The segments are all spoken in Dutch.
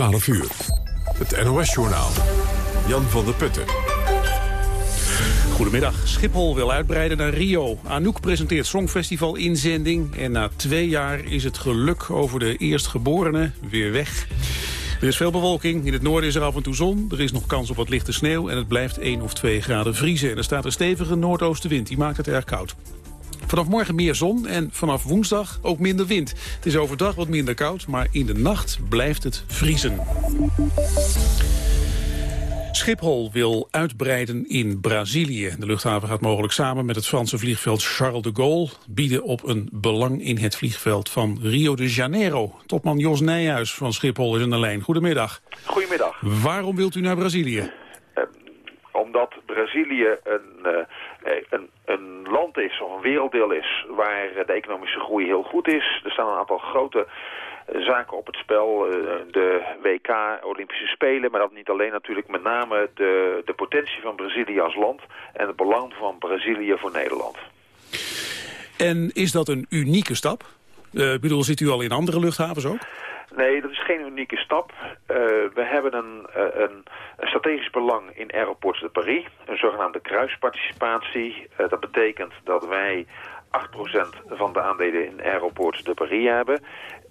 12 uur. Het NOS-journaal. Jan van der Putten. Goedemiddag. Schiphol wil uitbreiden naar Rio. Anouk presenteert Songfestival inzending. En na twee jaar is het geluk over de eerstgeborene weer weg. Er is veel bewolking. In het noorden is er af en toe zon. Er is nog kans op wat lichte sneeuw. En het blijft 1 of 2 graden vriezen. En er staat een stevige noordoostenwind. Die maakt het erg koud. Vanaf morgen meer zon en vanaf woensdag ook minder wind. Het is overdag wat minder koud, maar in de nacht blijft het vriezen. Schiphol wil uitbreiden in Brazilië. De luchthaven gaat mogelijk samen met het Franse vliegveld Charles de Gaulle... bieden op een belang in het vliegveld van Rio de Janeiro. Topman Jos Nijhuis van Schiphol is in de lijn. Goedemiddag. Goedemiddag. Waarom wilt u naar Brazilië? Uh, omdat Brazilië een, uh, een, een land is, of een werelddeel is... waar de economische groei heel goed is. Er staan een aantal grote zaken op het spel. Eh, de WK, Olympische Spelen, maar dat niet alleen natuurlijk. Met name de, de potentie van Brazilië als land en het belang van Brazilië voor Nederland. En is dat een unieke stap? Ik bedoel, zit u al in andere luchthavens ook? Nee, dat is geen unieke stap. Uh, we hebben een, een, een, strategisch belang in Aeroports de Paris. Een zogenaamde kruisparticipatie. Uh, dat betekent dat wij 8% van de aandelen in Aeroports de Paris hebben.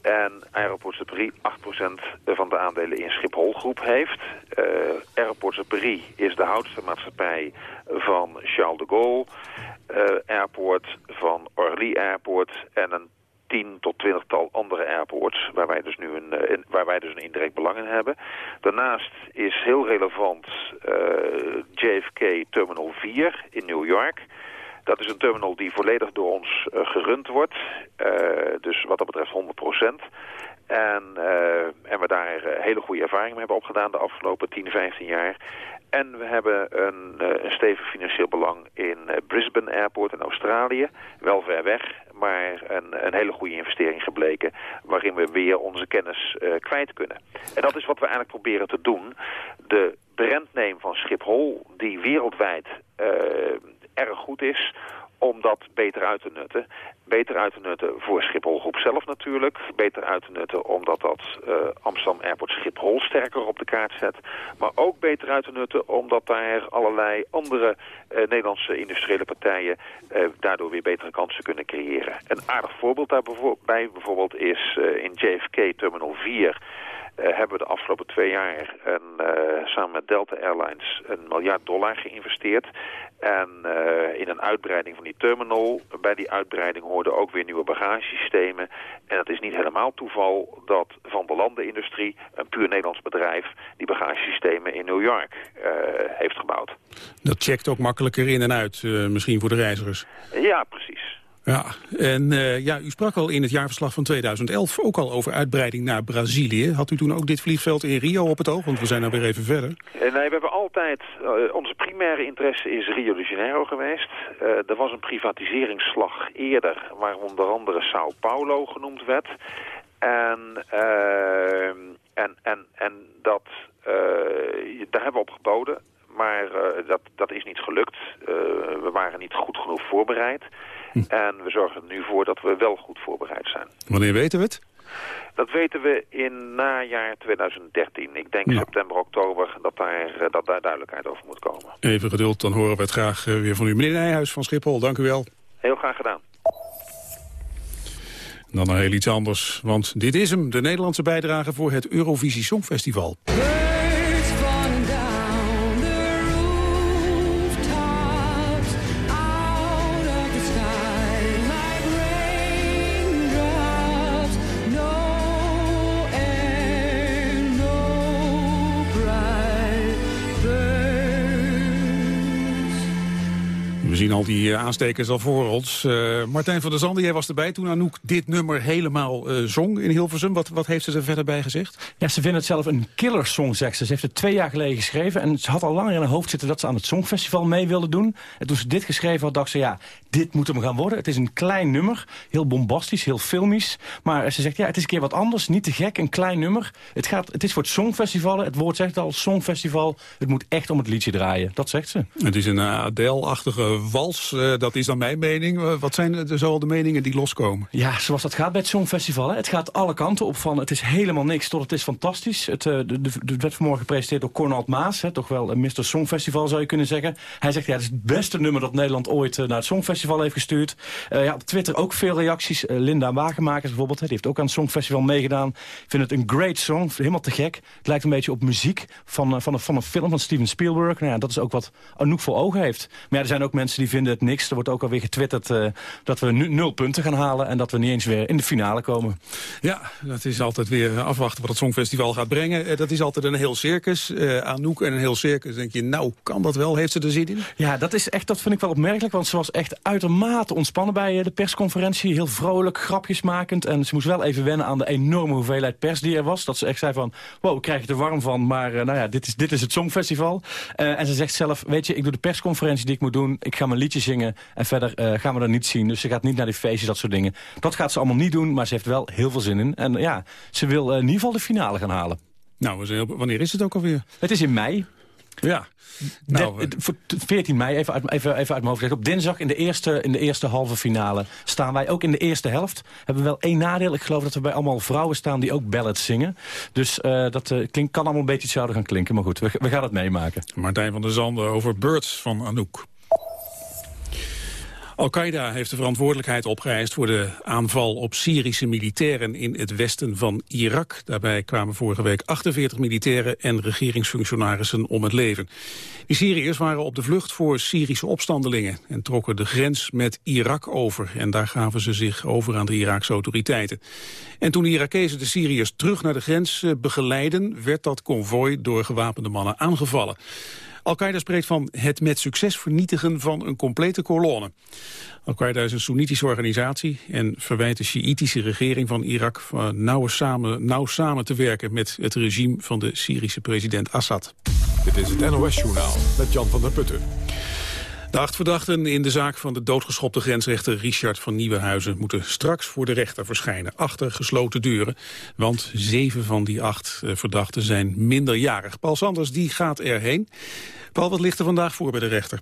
En Aeroports de Paris 8% van de aandelen in Schiphol Groep heeft. Uh, Aeroports de Paris is de houdste maatschappij van Charles de Gaulle. Airport van Orly Airport en een tien tot twintigtal andere airports waar wij dus nu een, in, waar wij dus een indirect belang in hebben. Daarnaast is heel relevant uh, JFK Terminal 4 in New York. Dat is een terminal die volledig door ons uh, gerund wordt. Dus wat dat betreft 100 procent. En, en we daar hele goede ervaringen mee hebben opgedaan de afgelopen 10, 15 jaar. En we hebben een, een stevig financieel belang in Brisbane Airport in Australië. Wel ver weg, maar een, een hele goede investering gebleken... waarin we weer onze kennis kwijt kunnen. En dat is wat we eigenlijk proberen te doen. De brandname van Schiphol, die wereldwijd erg goed is om dat beter uit te nutten. Beter uit te nutten voor Schiphol Groep zelf natuurlijk. Beter uit te nutten omdat dat uh, Amsterdam Airport Schiphol sterker op de kaart zet. Maar ook beter uit te nutten omdat daar allerlei andere uh, Nederlandse industriële partijen uh, daardoor weer betere kansen kunnen creëren. Een aardig voorbeeld daarbij bijvoorbeeld is in JFK Terminal 4... Uh, hebben we de afgelopen twee jaar een, uh, samen met Delta Airlines een miljard dollar geïnvesteerd. En uh, in een uitbreiding van die terminal, bij die uitbreiding hoorden ook weer nieuwe bagagesystemen. En het is niet helemaal toeval dat Van der Landen-industrie, een puur Nederlands bedrijf, die bagagesystemen in New York heeft gebouwd. Dat checkt ook makkelijker in en uit, misschien voor de reizigers. Ja, precies. Ja, en uh, ja, u sprak al in het jaarverslag van 2011 ook al over uitbreiding naar Brazilië. Had u toen ook dit vliegveld in Rio op het oog? Want we zijn nou weer even verder. Nee, we hebben altijd... Uh, onze primaire interesse is Rio de Janeiro geweest. Uh, er was een privatiseringsslag eerder, waar onder andere Sao Paulo genoemd werd. En, en, en, en dat, daar hebben we op geboden. Maar dat, dat is niet gelukt. we waren niet goed genoeg voorbereid. Hm. En we zorgen er nu voor dat we wel goed voorbereid zijn. Wanneer weten we het? Dat weten we in najaar 2013. Ik denk ja. september, oktober dat daar, dat daar duidelijkheid over moet komen. Even geduld, dan horen we het graag weer van u. Meneer Nijhuis van Schiphol, dank u wel. Heel graag gedaan. Dan nog heel iets anders, want dit is hem, de Nederlandse bijdrage voor het Eurovisie Songfestival. Al die uh, aanstekers al voor ons. Uh, Martijn van der Zanden, jij was erbij toen Anouk dit nummer helemaal uh, zong in Hilversum. Wat, wat heeft ze er verder bij gezegd? Ja, ze vindt het zelf een killer song, zegt ze. Ze heeft het twee jaar geleden geschreven en ze had al langer in haar hoofd zitten dat ze aan het Songfestival mee wilde doen. En toen ze dit geschreven had, dacht ze, ja, dit moet hem gaan worden. Het is een klein nummer, heel bombastisch, heel filmisch. Maar ze zegt, ja, het is een keer wat anders, niet te gek, een klein nummer. Het, gaat, het is voor het Songfestival, het woord zegt al, Songfestival. Het moet echt om het liedje draaien, dat zegt ze. Het is een Adele-achtige Eh, dat is dan mijn mening. wat zijn de, zoal de meningen die loskomen? Ja, zoals dat gaat bij het Songfestival. Hè. Het gaat alle kanten op van het is helemaal niks tot het is fantastisch. Het, de, werd vanmorgen gepresenteerd door Cornald Maas. Hè, toch wel een Mr. Songfestival zou je kunnen zeggen. Hij zegt ja, het is het beste nummer dat Nederland ooit naar het Songfestival heeft gestuurd. ja, op Twitter ook veel reacties. Linda Wagenmakers bijvoorbeeld, hè, die heeft ook aan het Songfestival meegedaan. Ik vind het een great song, helemaal te gek. Het lijkt een beetje op muziek van, van, een, van een film van Steven Spielberg. Nou ja, dat is ook wat Anouk voor ogen heeft. Maar ja, er zijn ook mensen die vinden het niks. Er wordt ook alweer getwitterd uh, dat we nu nul punten gaan halen... en dat we niet eens weer in de finale komen. Ja, dat is altijd weer afwachten wat het Songfestival gaat brengen. Uh, dat is altijd een heel circus. Uh, Anouk en een heel circus. denk je, nou, kan dat wel? Heeft ze er zin in? Ja, dat, is echt, dat vind ik wel opmerkelijk. Want ze was echt uitermate ontspannen bij de persconferentie. Heel vrolijk, grapjesmakend. En ze moest wel even wennen aan de enorme hoeveelheid pers die er was. Dat ze echt zei van, wow, ik krijg er warm van. Maar nou ja, dit is, dit is het Songfestival. en ze zegt zelf, weet je, ik doe de persconferentie die ik moet doen. Ik ga mijn liedje zingen en verder uh, gaan we er niet zien. Dus ze gaat niet naar die feestjes, dat soort dingen. Dat gaat ze allemaal niet doen, maar ze heeft wel heel veel zin in. En ja, ze wil uh, in ieder geval de finale gaan halen. Nou, wanneer is het ook alweer? Het is in mei. Ja. Nou, de, 14 mei, even uit, even, even uit mijn hoofd Op dinsdag in de, eerste, in de eerste halve finale staan wij ook in de eerste helft. Hebben we wel één nadeel. Ik geloof dat er bij allemaal vrouwen staan die ook ballads zingen. Dus uh, dat uh, klink, kan allemaal een beetje hetzelfde gaan klinken. Maar goed, we, we gaan het meemaken. Martijn van der Zanden over Birds van Anouk. Al-Qaeda heeft de verantwoordelijkheid opgeëist voor de aanval op Syrische militairen in het westen van Irak. Daarbij kwamen vorige week 48 militairen en regeringsfunctionarissen om het leven. Die Syriërs waren op de vlucht voor Syrische opstandelingen en trokken de grens met Irak over. En daar gaven ze zich over aan de Iraakse autoriteiten. En toen de Irakezen de Syriërs terug naar de grens eh, begeleiden, werd dat konvooi door gewapende mannen aangevallen. Al-Qaeda spreekt van het met succes vernietigen van een complete kolonne. Al-Qaeda is een Soenitische organisatie en verwijt de Sjiitische regering van Irak nauw samen, nauw samen te werken met het regime van de Syrische president Assad. Dit is het NOS-journaal met Jan van der Putten. De acht verdachten in de zaak van de doodgeschopte grensrechter Richard van Nieuwenhuizen moeten straks voor de rechter verschijnen, achter gesloten deuren. Want zeven van die acht eh, verdachten zijn minderjarig. Paul Sanders die gaat erheen. Paul, wat ligt er vandaag voor bij de rechter?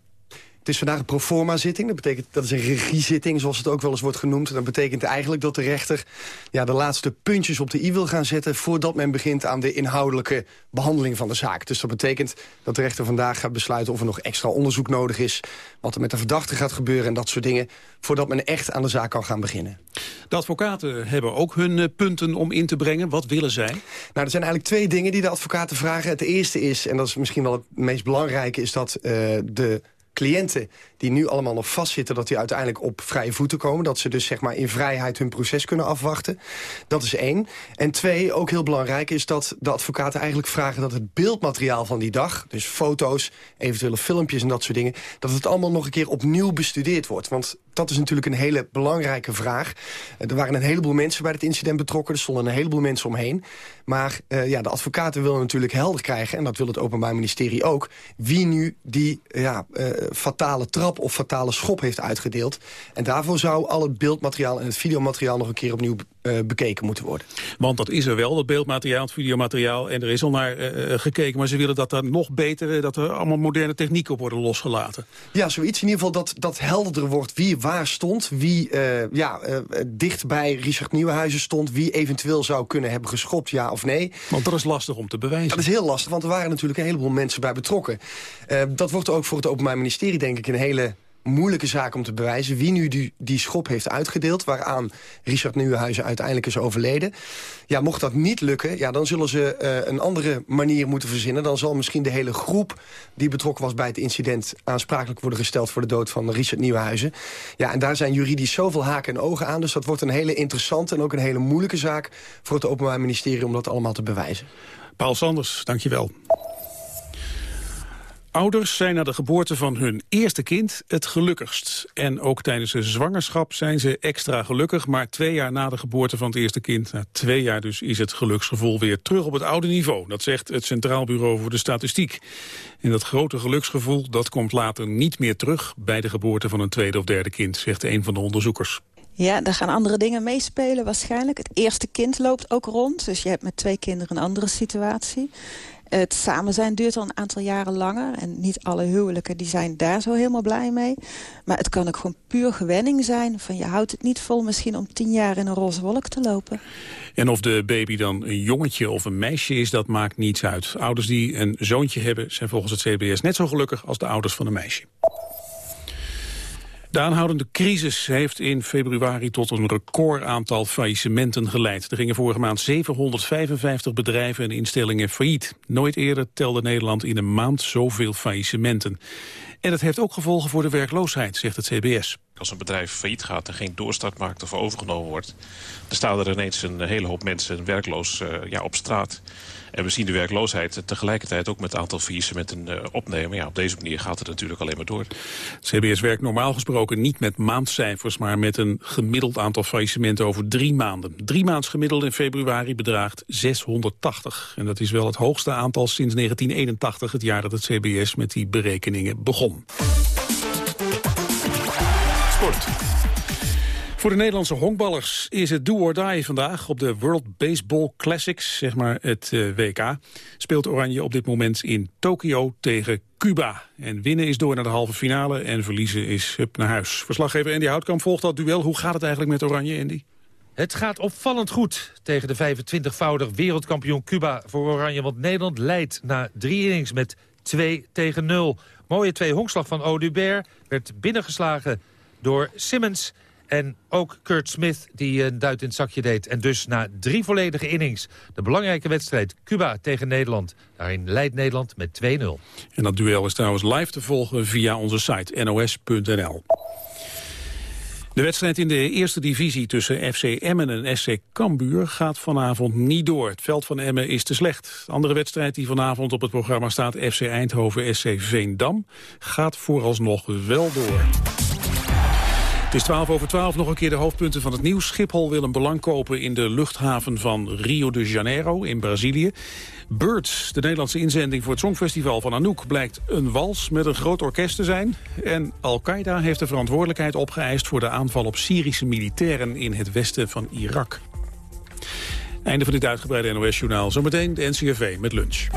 Het is vandaag een proforma-zitting. Dat betekent dat is een regiezitting, zoals het ook wel eens wordt genoemd. Dat betekent eigenlijk dat de rechter ja, de laatste puntjes op de i wil gaan zetten... voordat men begint aan de inhoudelijke behandeling van de zaak. Dus dat betekent dat de rechter vandaag gaat besluiten... of er nog extra onderzoek nodig is, wat er met de verdachte gaat gebeuren... en dat soort dingen, voordat men echt aan de zaak kan gaan beginnen. De advocaten hebben ook hun eh, punten om in te brengen. Wat willen zij? Nou, er zijn eigenlijk twee dingen die de advocaten vragen. Het eerste is, en dat is misschien wel het meest belangrijke... is dat uh, de cliënten die nu allemaal nog vastzitten... dat die uiteindelijk op vrije voeten komen. Dat ze dus zeg maar in vrijheid hun proces kunnen afwachten. Dat is één. En twee, ook heel belangrijk, is dat de advocaten eigenlijk vragen... dat het beeldmateriaal van die dag, dus foto's, eventuele filmpjes en dat soort dingen... dat het allemaal nog een keer opnieuw bestudeerd wordt. Want dat is natuurlijk een hele belangrijke vraag. Er waren een heleboel mensen bij het incident betrokken. Er stonden een heleboel mensen omheen. Maar uh, ja, de advocaten willen natuurlijk helder krijgen... en dat wil het Openbaar Ministerie ook... wie nu die ja, uh, fatale trap of fatale schop heeft uitgedeeld. En daarvoor zou al het beeldmateriaal en het videomateriaal... nog een keer opnieuw uh, bekeken moeten worden. Want dat is er wel, dat beeldmateriaal, het videomateriaal... en er is al naar gekeken, maar ze willen dat er nog beter... dat er allemaal moderne technieken op worden losgelaten. Ja, zoiets in ieder geval dat, dat helderder wordt... wie waar stond, wie ja, dicht bij Richard Nieuwenhuizen stond... wie eventueel zou kunnen hebben geschopt, ja of nee. Want dat is lastig om te bewijzen. Dat is heel lastig, want er waren natuurlijk een heleboel mensen bij betrokken. Uh, dat wordt ook voor het Openbaar Ministerie denk ik een hele moeilijke zaak om te bewijzen wie nu die, die schop heeft uitgedeeld... waaraan Richard Nieuwenhuizen uiteindelijk is overleden. Ja, mocht dat niet lukken, ja, dan zullen ze uh, een andere manier moeten verzinnen. Dan zal misschien de hele groep die betrokken was bij het incident... aansprakelijk worden gesteld voor de dood van Richard Nieuwenhuizen. Ja, en daar zijn juridisch zoveel haken en ogen aan. Dus dat wordt een hele interessante en ook een hele moeilijke zaak... voor het Openbaar Ministerie om dat allemaal te bewijzen. Paul Sanders, dankjewel. Ouders zijn na de geboorte van hun eerste kind het gelukkigst. En ook tijdens de zwangerschap zijn ze extra gelukkig. Maar twee jaar na de geboorte van het eerste kind, na twee jaar dus, is het geluksgevoel weer terug op het oude niveau. Dat zegt het Centraal Bureau voor de Statistiek. En dat grote geluksgevoel, dat komt later niet meer terug bij de geboorte van een tweede of derde kind, zegt een van de onderzoekers. Ja, daar gaan andere dingen meespelen waarschijnlijk. Het eerste kind loopt ook rond, dus je hebt met twee kinderen een andere situatie. Het samen zijn duurt al een aantal jaren langer. En niet alle huwelijken die zijn daar zo helemaal blij mee. Maar het kan ook gewoon puur gewenning zijn. Van je houdt het niet vol misschien om tien jaar in een roze wolk te lopen. En of de baby dan een jongetje of een meisje is, dat maakt niets uit. Ouders die een zoontje hebben zijn volgens het CBS net zo gelukkig als de ouders van een meisje. De aanhoudende crisis heeft in februari tot een recordaantal faillissementen geleid. Er gingen vorige maand 755 bedrijven en instellingen failliet. Nooit eerder telde Nederland in een maand zoveel faillissementen. En dat heeft ook gevolgen voor de werkloosheid, zegt het CBS. Als een bedrijf failliet gaat en geen doorstart maakt of overgenomen wordt... dan staan er ineens een hele hoop mensen werkloos uh, ja, op straat. En we zien de werkloosheid tegelijkertijd ook met het aantal faillissementen uh, opnemen. Ja, op deze manier gaat het natuurlijk alleen maar door. CBS werkt normaal gesproken niet met maandcijfers... maar met een gemiddeld aantal faillissementen over drie maanden. Drie maands gemiddeld in februari bedraagt 680. En dat is wel het hoogste aantal sinds 1981, het jaar dat het CBS met die berekeningen begon. Sport. Voor de Nederlandse honkballers is het do or die vandaag op de World Baseball Classics, zeg maar het uh, WK. Speelt Oranje op dit moment in Tokio tegen Cuba. En winnen is door naar de halve finale en verliezen is hup naar huis. Verslaggever Andy Houtkamp volgt dat duel. Hoe gaat het eigenlijk met Oranje, Andy? Het gaat opvallend goed tegen de 25-voudig wereldkampioen Cuba voor Oranje. Want Nederland leidt na drie innings met 2 tegen 0. Mooie twee honkslag van Odubert werd binnengeslagen door Simmons... En ook Kurt Smith die een duit in het zakje deed. En dus na drie volledige innings de belangrijke wedstrijd Cuba tegen Nederland. Daarin leidt Nederland met 2-0. En dat duel is trouwens live te volgen via onze site nos.nl. De wedstrijd in de eerste divisie tussen FC Emmen en SC Cambuur gaat vanavond niet door. Het veld van Emmen is te slecht. De andere wedstrijd die vanavond op het programma staat, FC Eindhoven, SC Veendam, gaat vooralsnog wel door. Het is 12 over 12, nog een keer de hoofdpunten van het nieuws. Schiphol wil een belang kopen in de luchthaven van Rio de Janeiro in Brazilië. Birds, de Nederlandse inzending voor het Songfestival van Anouk... blijkt een wals met een groot orkest te zijn. En Al-Qaeda heeft de verantwoordelijkheid opgeëist... voor de aanval op Syrische militairen in het westen van Irak. Einde van dit uitgebreide NOS-journaal. Zometeen de NCRV met lunch.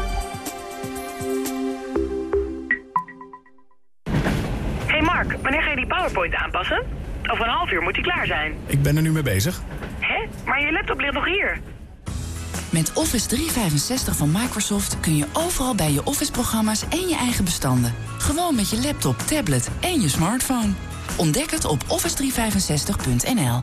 Wanneer ga je die PowerPoint aanpassen? Over een half uur moet hij klaar zijn. Ik ben er nu mee bezig. Hè? Maar je laptop ligt nog hier. Met Office 365 van Microsoft kun je overal bij je Office-programma's en je eigen bestanden. Gewoon met je laptop, tablet en je smartphone. Ontdek het op office365.nl.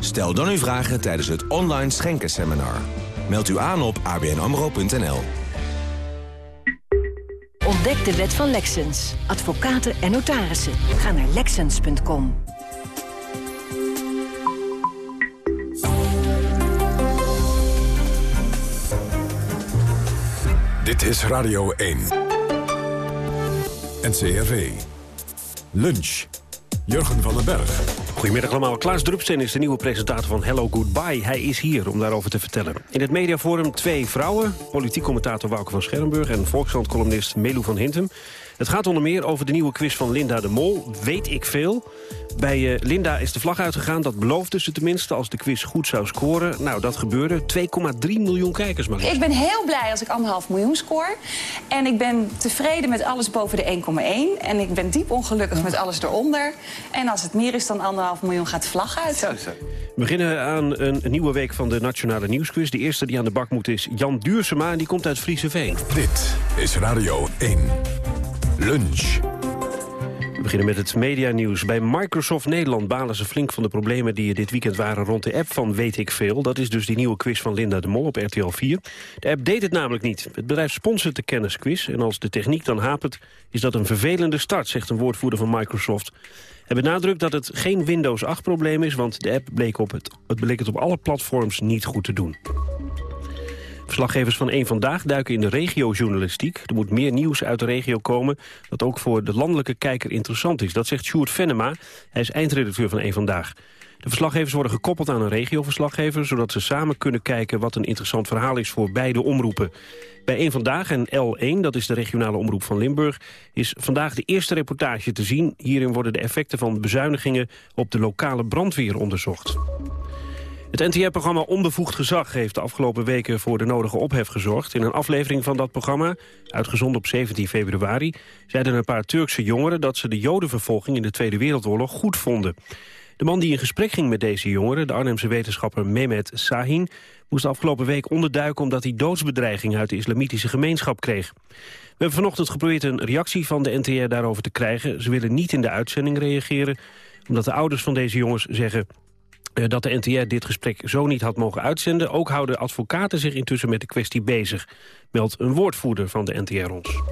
Stel dan uw vragen tijdens het online schenkenseminar. Meld u aan op abnamro.nl. Ontdek de wet van Lexens. Advocaten en notarissen. Ga naar lexens.com. Dit is Radio 1. NCRV. Lunch. Jurgen van den Berg. Goedemiddag allemaal. Klaas Drupsteen is de nieuwe presentator van Hello Goodbye. Hij is hier om daarover te vertellen. In het mediaforum twee vrouwen. Politiek commentator Wouke van Schermburg... en Volkskrant-columnist Melu van Hintem. Het gaat onder meer over de nieuwe quiz van Linda de Mol. Weet ik veel. Bij eh, Linda is de vlag uitgegaan. Dat beloofde ze tenminste als de quiz goed zou scoren. Nou, dat gebeurde. 2,3 miljoen kijkers maar. Ik ben heel blij als ik anderhalf miljoen scoor. En ik ben tevreden met alles boven de 1,1. En ik ben diep ongelukkig met alles eronder. En als het meer is dan anderhalf miljoen gaat de vlag uit. We beginnen aan een nieuwe week van de Nationale Nieuwsquiz. De eerste die aan de bak moet is Jan Duursema en die komt uit Friese Veen. Dit is Radio 1. Lunch. We beginnen met het medianieuws. Bij Microsoft Nederland balen ze flink van de problemen die er dit weekend waren rond de app van Weet ik Veel. Dat is dus die nieuwe quiz van Linda de Mol op RTL 4. De app deed het namelijk niet. Het bedrijf sponsort de kennisquiz en als de techniek dan hapert is dat een vervelende start, zegt een woordvoerder van Microsoft. Hij benadrukt dat het geen Windows 8 probleem is, want de app bleek, op het, het bleek het op alle platforms niet goed te doen. Verslaggevers van Eén Vandaag duiken in de regiojournalistiek. Er moet meer nieuws uit de regio komen dat ook voor de landelijke kijker interessant is. Dat zegt Sjoerd Venema. Hij is eindredacteur van Eén Vandaag. De verslaggevers worden gekoppeld aan een regioverslaggever... zodat ze samen kunnen kijken wat een interessant verhaal is voor beide omroepen. Bij Eén Vandaag en L1, dat is de regionale omroep van Limburg... is vandaag de eerste reportage te zien. Hierin worden de effecten van bezuinigingen op de lokale brandweer onderzocht. Het NTR-programma Onbevoegd Gezag heeft de afgelopen weken voor de nodige ophef gezorgd. In een aflevering van dat programma, uitgezonden op 17 februari... zeiden een paar Turkse jongeren dat ze de jodenvervolging in de Tweede Wereldoorlog goed vonden. De man die in gesprek ging met deze jongeren, de Arnhemse wetenschapper Mehmet Sahin... moest afgelopen week onderduiken omdat hij doodsbedreiging uit de islamitische gemeenschap kreeg. We hebben vanochtend geprobeerd een reactie van de NTR daarover te krijgen. Ze willen niet in de uitzending reageren, omdat de ouders van deze jongens zeggen dat de NTR dit gesprek zo niet had mogen uitzenden. Ook houden advocaten zich intussen met de kwestie bezig, meldt een woordvoerder van de NTR ons.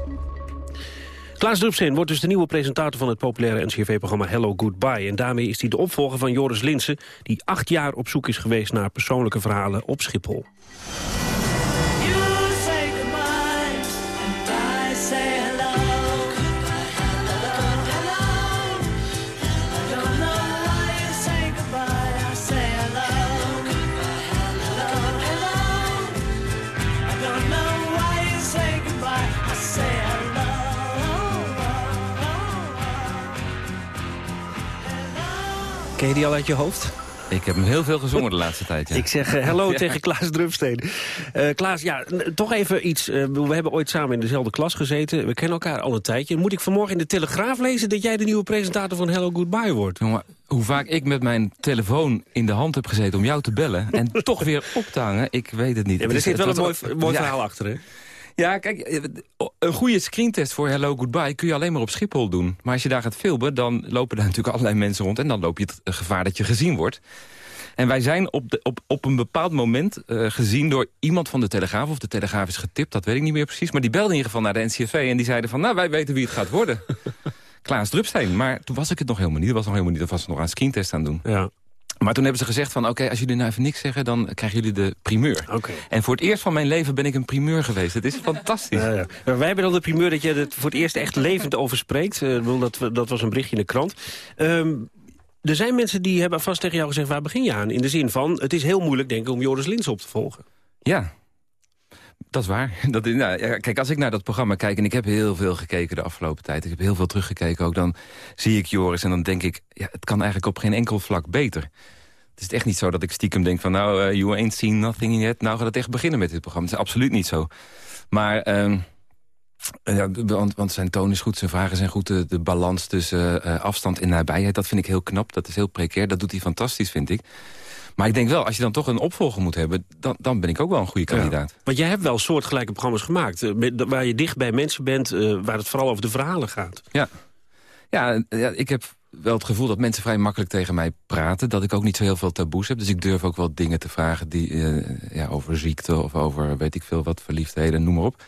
Klaas Drupsteen wordt dus de nieuwe presentator van het populaire NCRV-programma Hello Goodbye. En daarmee is hij de opvolger van Joris Linsen... die acht jaar op zoek is geweest naar persoonlijke verhalen op Schiphol. Ken je die al uit je hoofd? Ik heb hem heel veel gezongen de laatste tijd, ja. Ik zeg uh, hallo tegen Klaas Drupsteen. Uh, Klaas, ja, toch even iets. Uh, we hebben ooit samen in dezelfde klas gezeten. We kennen elkaar al een tijdje. Moet ik vanmorgen in de Telegraaf lezen... dat jij de nieuwe presentator van Hello Goodbye wordt? Jongen, hoe vaak ik met mijn telefoon in de hand heb gezeten om jou te bellen... en toch weer op te hangen, ik weet het niet. Ja, maar er zit wel een mooi, mooi verhaal achter, hè? Ja, kijk, een goede screentest voor Hello Goodbye kun je alleen maar op Schiphol doen. Maar als je daar gaat filmen, dan lopen daar natuurlijk allerlei mensen rond... en dan loop je het gevaar dat je gezien wordt. En wij zijn op, de, op, op een bepaald moment uh, gezien door iemand van de Telegraaf... of de Telegraaf is getipt, dat weet ik niet meer precies... maar die belde in ieder geval naar de NCRV en die zeiden van... nou, wij weten wie het gaat worden. Klaas Drupsteen. Maar toen was ik het nog helemaal niet. Dat was nog helemaal niet. Dat was nog aan screentest aan doen. Ja. Maar toen hebben ze gezegd van, oké, als jullie nou even niks zeggen... dan krijgen jullie de primeur. Okay. En voor het eerst van mijn leven ben ik een primeur geweest. Het is fantastisch. Ja, ja. Maar wij hebben dan de primeur dat je het voor het eerst echt levend over spreekt. Uh, dat, dat was een berichtje in de krant. Um, er zijn mensen die hebben vast tegen jou gezegd... waar begin je aan? In de zin van, het is heel moeilijk, denk ik, om Joris Lins op te volgen. Ja, dat is waar. Dat, nou, ja, kijk, als ik naar dat programma kijk... en ik heb heel veel gekeken de afgelopen tijd... ik heb heel veel teruggekeken ook... dan zie ik Joris en dan denk ik... Ja, het kan eigenlijk op geen enkel vlak beter. Het is echt niet zo dat ik stiekem denk van... nou, uh, you ain't seen nothing yet. Nou gaat het echt beginnen met dit programma. Het is absoluut niet zo. Maar... Uh, ja, want, want, zijn toon is goed, zijn vragen zijn goed. De, de balans tussen uh, afstand en nabijheid, dat vind ik heel knap. Dat is heel precair, dat doet hij fantastisch, vind ik. Maar ik denk wel, als je dan toch een opvolger moet hebben... dan, dan ben ik ook wel een goede kandidaat. Ja. Want jij hebt wel soortgelijke programma's gemaakt... Uh, waar je dicht bij mensen bent, uh, waar het vooral over de verhalen gaat. Ja, ja, ja ik heb wel het gevoel dat mensen vrij makkelijk tegen mij praten. Dat ik ook niet zo heel veel taboes heb. Dus ik durf ook wel dingen te vragen die, ja, over ziekte... of over weet ik veel wat, verliefdheden, noem maar op.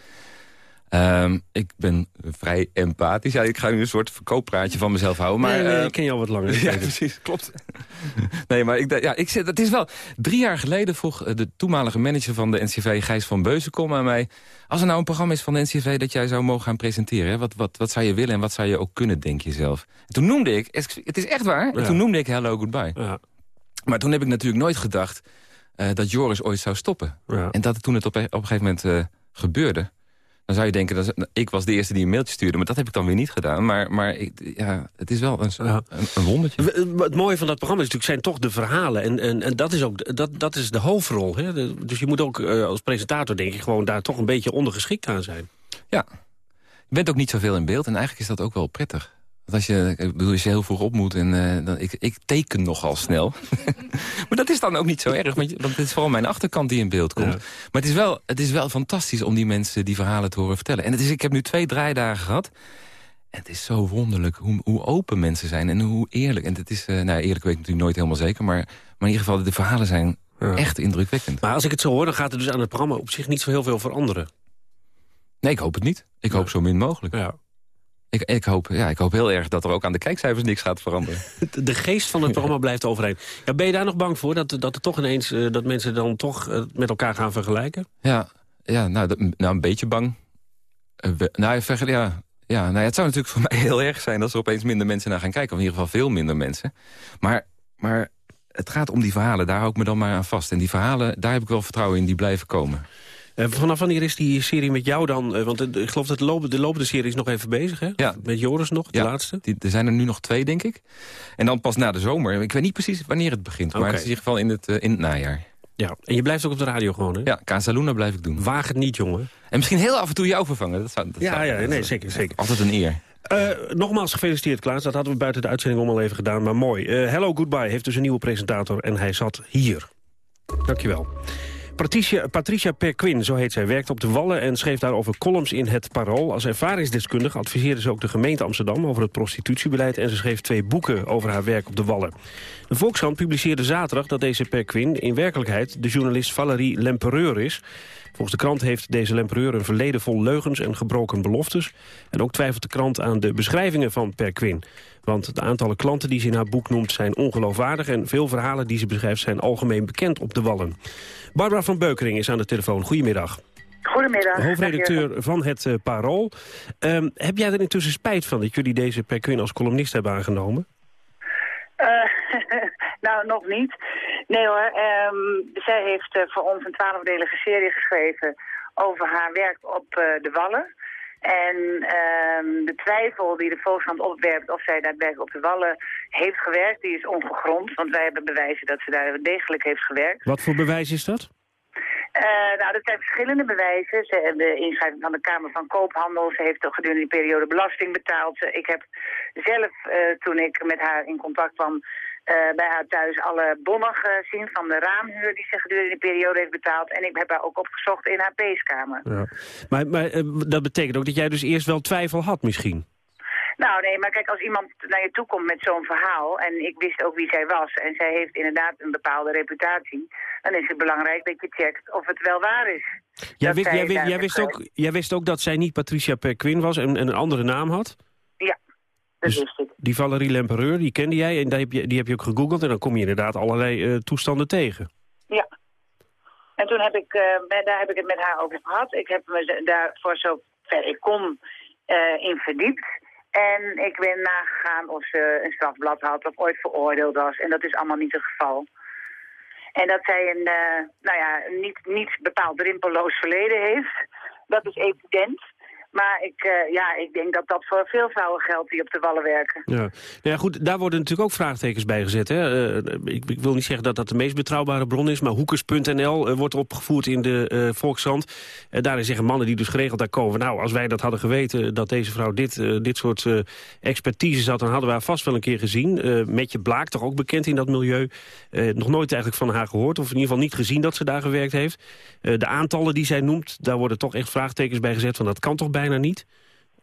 Um, ik ben vrij empathisch. Ja, ik ga nu een soort verkooppraatje van mezelf houden. Maar, nee, nee, uh, ik ken je al wat langer. Ja, precies, klopt. nee, maar ik, ja, ik zit, het is wel... Drie jaar geleden vroeg de toenmalige manager van de NCV, Gijs van Beuzenkom, aan mij... als er nou een programma is van de NCV dat jij zou mogen gaan presenteren... Wat, wat, wat zou je willen en wat zou je ook kunnen, denk je zelf? En toen noemde ik, het is echt waar, ja. toen noemde ik Hello Goodbye. Ja. Maar toen heb ik natuurlijk nooit gedacht uh, dat Joris ooit zou stoppen. Ja. En dat toen het op, op een gegeven moment uh, gebeurde Dan zou je denken, dat is- ik was de eerste die een mailtje stuurde. Maar dat heb ik dan weer niet gedaan. Maar, maar ik, ja, het is wel een, een, een wondertje. Het mooie van dat programma is natuurlijk zijn toch de verhalen. En, en, en dat is ook dat, dat is de hoofdrol. Hè? De- dus je moet ook eh, als presentator, denk ik, gewoon daar toch een beetje ondergeschikt aan zijn. Ja. Je bent ook niet zoveel in beeld en eigenlijk is dat ook wel prettig. Want als je, ik bedoel, als je heel vroeg op moet en eh, dan, ik, ik teken nogal snel. maar dat is dan ook niet zo erg, want het is vooral mijn achterkant die in beeld komt. Maar het is, wel, het is wel fantastisch om die mensen die verhalen te horen vertellen. En het is, ik heb nu twee draaidagen gehad. En het is zo wonderlijk hoe, hoe open mensen zijn en hoe eerlijk. En het is, eh, nou eerlijk weet ik natuurlijk nooit helemaal zeker, maar, maar in ieder geval de verhalen zijn echt indrukwekkend. Maar als ik het zo hoor, dan gaat er dus aan het programma op zich niet zo heel veel veranderen. Nee, ik hoop het niet. Ik hoop zo min mogelijk. Ja. Ik, ik, hoop, ja, ik hoop heel erg dat er ook aan de kijkcijfers niks gaat veranderen. De- geest van het programma blijft overeind. Ja, ben je daar nog bang voor? Dat, dat er toch ineens eh, dat mensen dan toch eh, met elkaar gaan vergelijken? Ja, ja nou, dat- nou een beetje bang. Eh, nou, ja, ja, nou ja, het zou natuurlijk voor mij heel erg zijn... als er opeens minder mensen naar gaan kijken. Of in ieder geval veel minder mensen. Maar, maar het gaat om die verhalen. Daar hou ik me dan maar aan vast. En die verhalen, daar heb ik wel vertrouwen in. Die blijven komen. Eh, vanaf wanneer is die serie met jou dan? eh, want ik geloof dat de, lopen, de lopende serie is nog even bezig, hè? Ja. Met Joris nog, de Ja, laatste. Die, er zijn er nu nog twee, denk ik. En dan pas na de zomer. Ik weet niet precies wanneer het begint. Maar het is in ieder geval in het, eh, in het najaar. Ja, en je blijft ook op de radio gewoon, hè? Ja, Casaluna blijf ik doen. Waag het niet, jongen. En misschien heel af en toe jou vervangen. Dat zou, dat Ja, zou- ja, nee, zeker, zeker. Altijd een eer. Nogmaals gefeliciteerd, Klaas. Dat hadden we buiten de uitzending om al even gedaan, maar mooi. Hello Goodbye heeft dus een nieuwe presentator en hij zat hier. Dankjewel. Patricia, Patricia Perquin, zo heet zij, werkt op de Wallen... en schreef daarover columns in het Parool. Als ervaringsdeskundige adviseerde ze ook de gemeente Amsterdam... over het prostitutiebeleid en ze schreef twee boeken over haar werk op de Wallen. De Volkskrant publiceerde zaterdag dat deze Perquin... in werkelijkheid de journalist Valérie Lempereur is... Volgens de krant heeft deze Lempereur een verleden vol leugens en gebroken beloftes. En ook twijfelt de krant aan de beschrijvingen van Perquin. Want de aantallen klanten die ze in haar boek noemt zijn ongeloofwaardig... en veel verhalen die ze beschrijft zijn algemeen bekend op de Wallen. Barbara van Beukering is aan de telefoon. Goedemiddag. Goedemiddag. Hoofdredacteur van het eh, Parool. Ehm, heb jij er intussen spijt van dat jullie deze Perquin als columnist hebben aangenomen? Eh, nou, nog niet. Nee hoor, ehm, zij heeft eh, voor ons een twaalfdelige serie geschreven over haar werk op de Wallen. En ehm, de twijfel die de Volkskrant opwerpt of zij daadwerkelijk op de Wallen heeft gewerkt, die is ongegrond. Want wij hebben bewijzen dat ze daar degelijk heeft gewerkt. Wat voor bewijs is dat? Eh, nou, dat zijn verschillende bewijzen. Ze hebben de inschrijving van de Kamer van Koophandel. Ze heeft gedurende die periode belasting betaald. Ik heb zelf, eh, toen ik met haar in contact kwam, eh, bij haar thuis alle bonnen gezien van de raamhuur die ze gedurende die periode heeft betaald. En ik heb haar ook opgezocht in haar peeskamer. Ja. Maar, maar eh, dat betekent ook dat jij dus eerst wel twijfel had misschien? Nou nee, maar kijk, als iemand naar je toe komt met zo'n verhaal... en ik wist ook wie zij was... en zij heeft inderdaad een bepaalde reputatie... dan is het belangrijk dat je checkt of het wel waar is. Jij wist, jij, wist, daar jij, wist ook, jij wist ook dat zij niet Patricia Perquin was en, en een andere naam had? Dat Dus wist ik. Die Valerie Lempereur, die kende jij en die heb je, die heb je ook gegoogeld... en dan kom je inderdaad allerlei eh, toestanden tegen. Ja. En toen heb ik, eh, met- daar heb ik het met haar over gehad. Ik heb me daar voor zover ik kon eh, in verdiept. En ik ben nagegaan of ze een strafblad had of ooit veroordeeld was. En dat is allemaal niet het geval. En dat zij een, nou ja, niet, niet bepaald rimpelloos verleden heeft. Dat is evident. Maar ik, eh, ja, ik denk dat dat voor veel vrouwen geldt die op de wallen werken. Ja. Nou ja, goed, daar worden natuurlijk ook vraagtekens bij gezet. Hè? Eh, ik, ik wil niet zeggen dat dat de meest betrouwbare bron is... maar hoekers.nl eh, wordt opgevoerd in de Volkskrant. Eh, daarin zeggen mannen die dus geregeld daar komen... nou, als wij dat hadden geweten dat deze vrouw dit, dit soort expertise had... dan hadden we haar vast wel een keer gezien. Metje Blaak, toch ook bekend in dat milieu. Nog nooit eigenlijk van haar gehoord... of in ieder geval niet gezien dat ze daar gewerkt heeft. De aantallen die zij noemt, daar worden toch echt vraagtekens bij gezet... van dat kan toch bijna niet?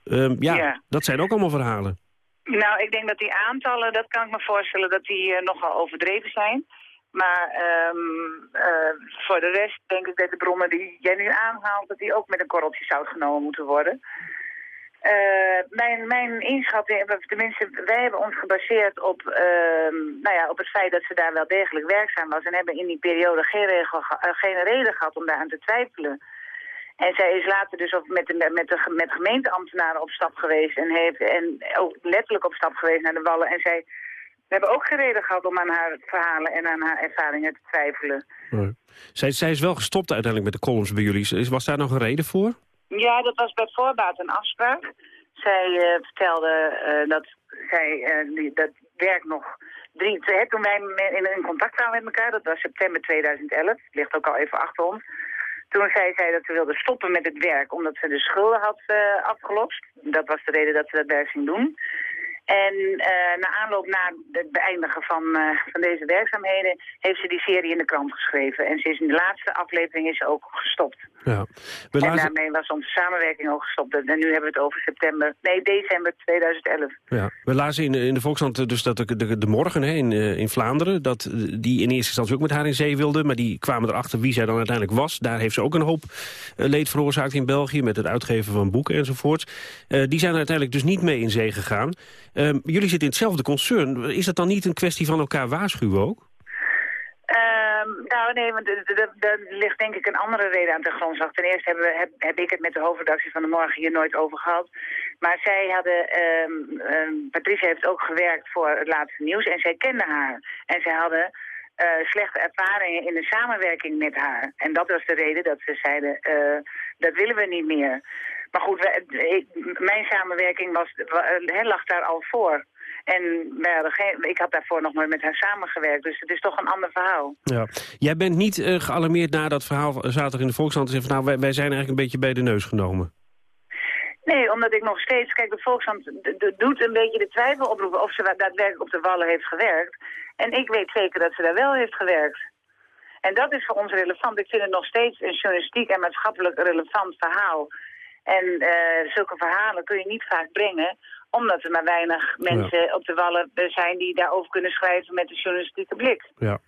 Ehm, ja, Ja. dat zijn ook allemaal verhalen. Nou, ik denk dat die aantallen, dat kan ik me voorstellen dat die eh, nogal overdreven zijn. Maar ehm, eh, voor de rest denk ik dat de bronnen die jij nu aanhaalt, dat die ook met een korreltje zout genomen moeten worden. Eh, mijn, mijn inschatting, tenminste, wij hebben ons gebaseerd op, ehm, nou ja, op het feit dat ze daar wel degelijk werkzaam was. En hebben in die periode geen, regel, ge- geen reden gehad om daaraan te twijfelen. En zij is later dus ook met, de, met, de, met gemeenteambtenaren op stap geweest. En, heeft, en ook letterlijk op stap geweest naar de Wallen. En zij we hebben ook geen reden gehad om aan haar verhalen en aan haar ervaringen te twijfelen. Nee. Zij, zij is wel gestopt uiteindelijk met de columns bij jullie. Was daar nog een reden voor? Ja, dat was bij voorbaat een afspraak. Zij eh, vertelde eh, dat zij eh, die- dat werk nog drie... hè, Toen wij in, in contact kwamen met elkaar, dat was september 2011, het ligt ook al even achter ons. Toen zei zij dat ze wilde stoppen met het werk omdat ze de schulden had eh, afgelost. Dat was de reden dat ze dat werk ging doen. En eh, na aanloop na het beëindigen van, eh, van deze werkzaamheden heeft ze die serie in de krant geschreven. En ze is in de laatste aflevering is ze ook gestopt. Ja. We En daarmee was onze samenwerking ook gestopt. En nu hebben we het over september, nee, december 2011. ja, we lazen in, in de Volkskrant eh, dus dat de, de, de morgen hè, in, eh, in Vlaanderen... dat die in eerste instantie ook met haar in zee wilde... maar die kwamen erachter wie zij dan uiteindelijk was. Daar heeft ze ook een hoop leed veroorzaakt in België... met het uitgeven van boeken enzovoorts. Eh, die zijn er uiteindelijk dus niet mee in zee gegaan. Ehm, jullie zitten in hetzelfde concern. Is dat dan niet een kwestie van elkaar waarschuwen ook? Ehm, nou nee, want er ligt denk ik een andere reden aan ten grondslag. Ten eerste hebben we, heb, ik het met de hoofdredactie van de morgen hier nooit over gehad. Maar zij hadden, ehm, Patricia heeft ook gewerkt voor het laatste nieuws en zij kende haar. En zij hadden eh, slechte ervaringen in de samenwerking met haar. En dat was de reden dat ze zeiden, eh, dat willen we niet meer. Maar goed, ik- mijn samenwerking was, wa- eh, lag daar al voor. En geen, ik had daarvoor nog maar met haar samengewerkt. Dus het is toch een ander verhaal. Ja. Jij bent niet eh, gealarmeerd na dat verhaal eh, zaterdag in de Volkskrant... en zegt van, nou, wij, wij zijn eigenlijk een beetje bij de neus genomen. Nee, omdat ik nog steeds... Kijk, de Volkshand doet een beetje de twijfel oproepen of ze daadwerkelijk op de wallen heeft gewerkt. En ik weet zeker dat ze daar wel heeft gewerkt. En dat is voor ons relevant. Ik vind het nog steeds een journalistiek en maatschappelijk relevant verhaal. En eh, zulke verhalen kun je niet vaak brengen omdat er maar weinig mensen op de wallen zijn die daarover kunnen schrijven met een journalistieke blik. Ja.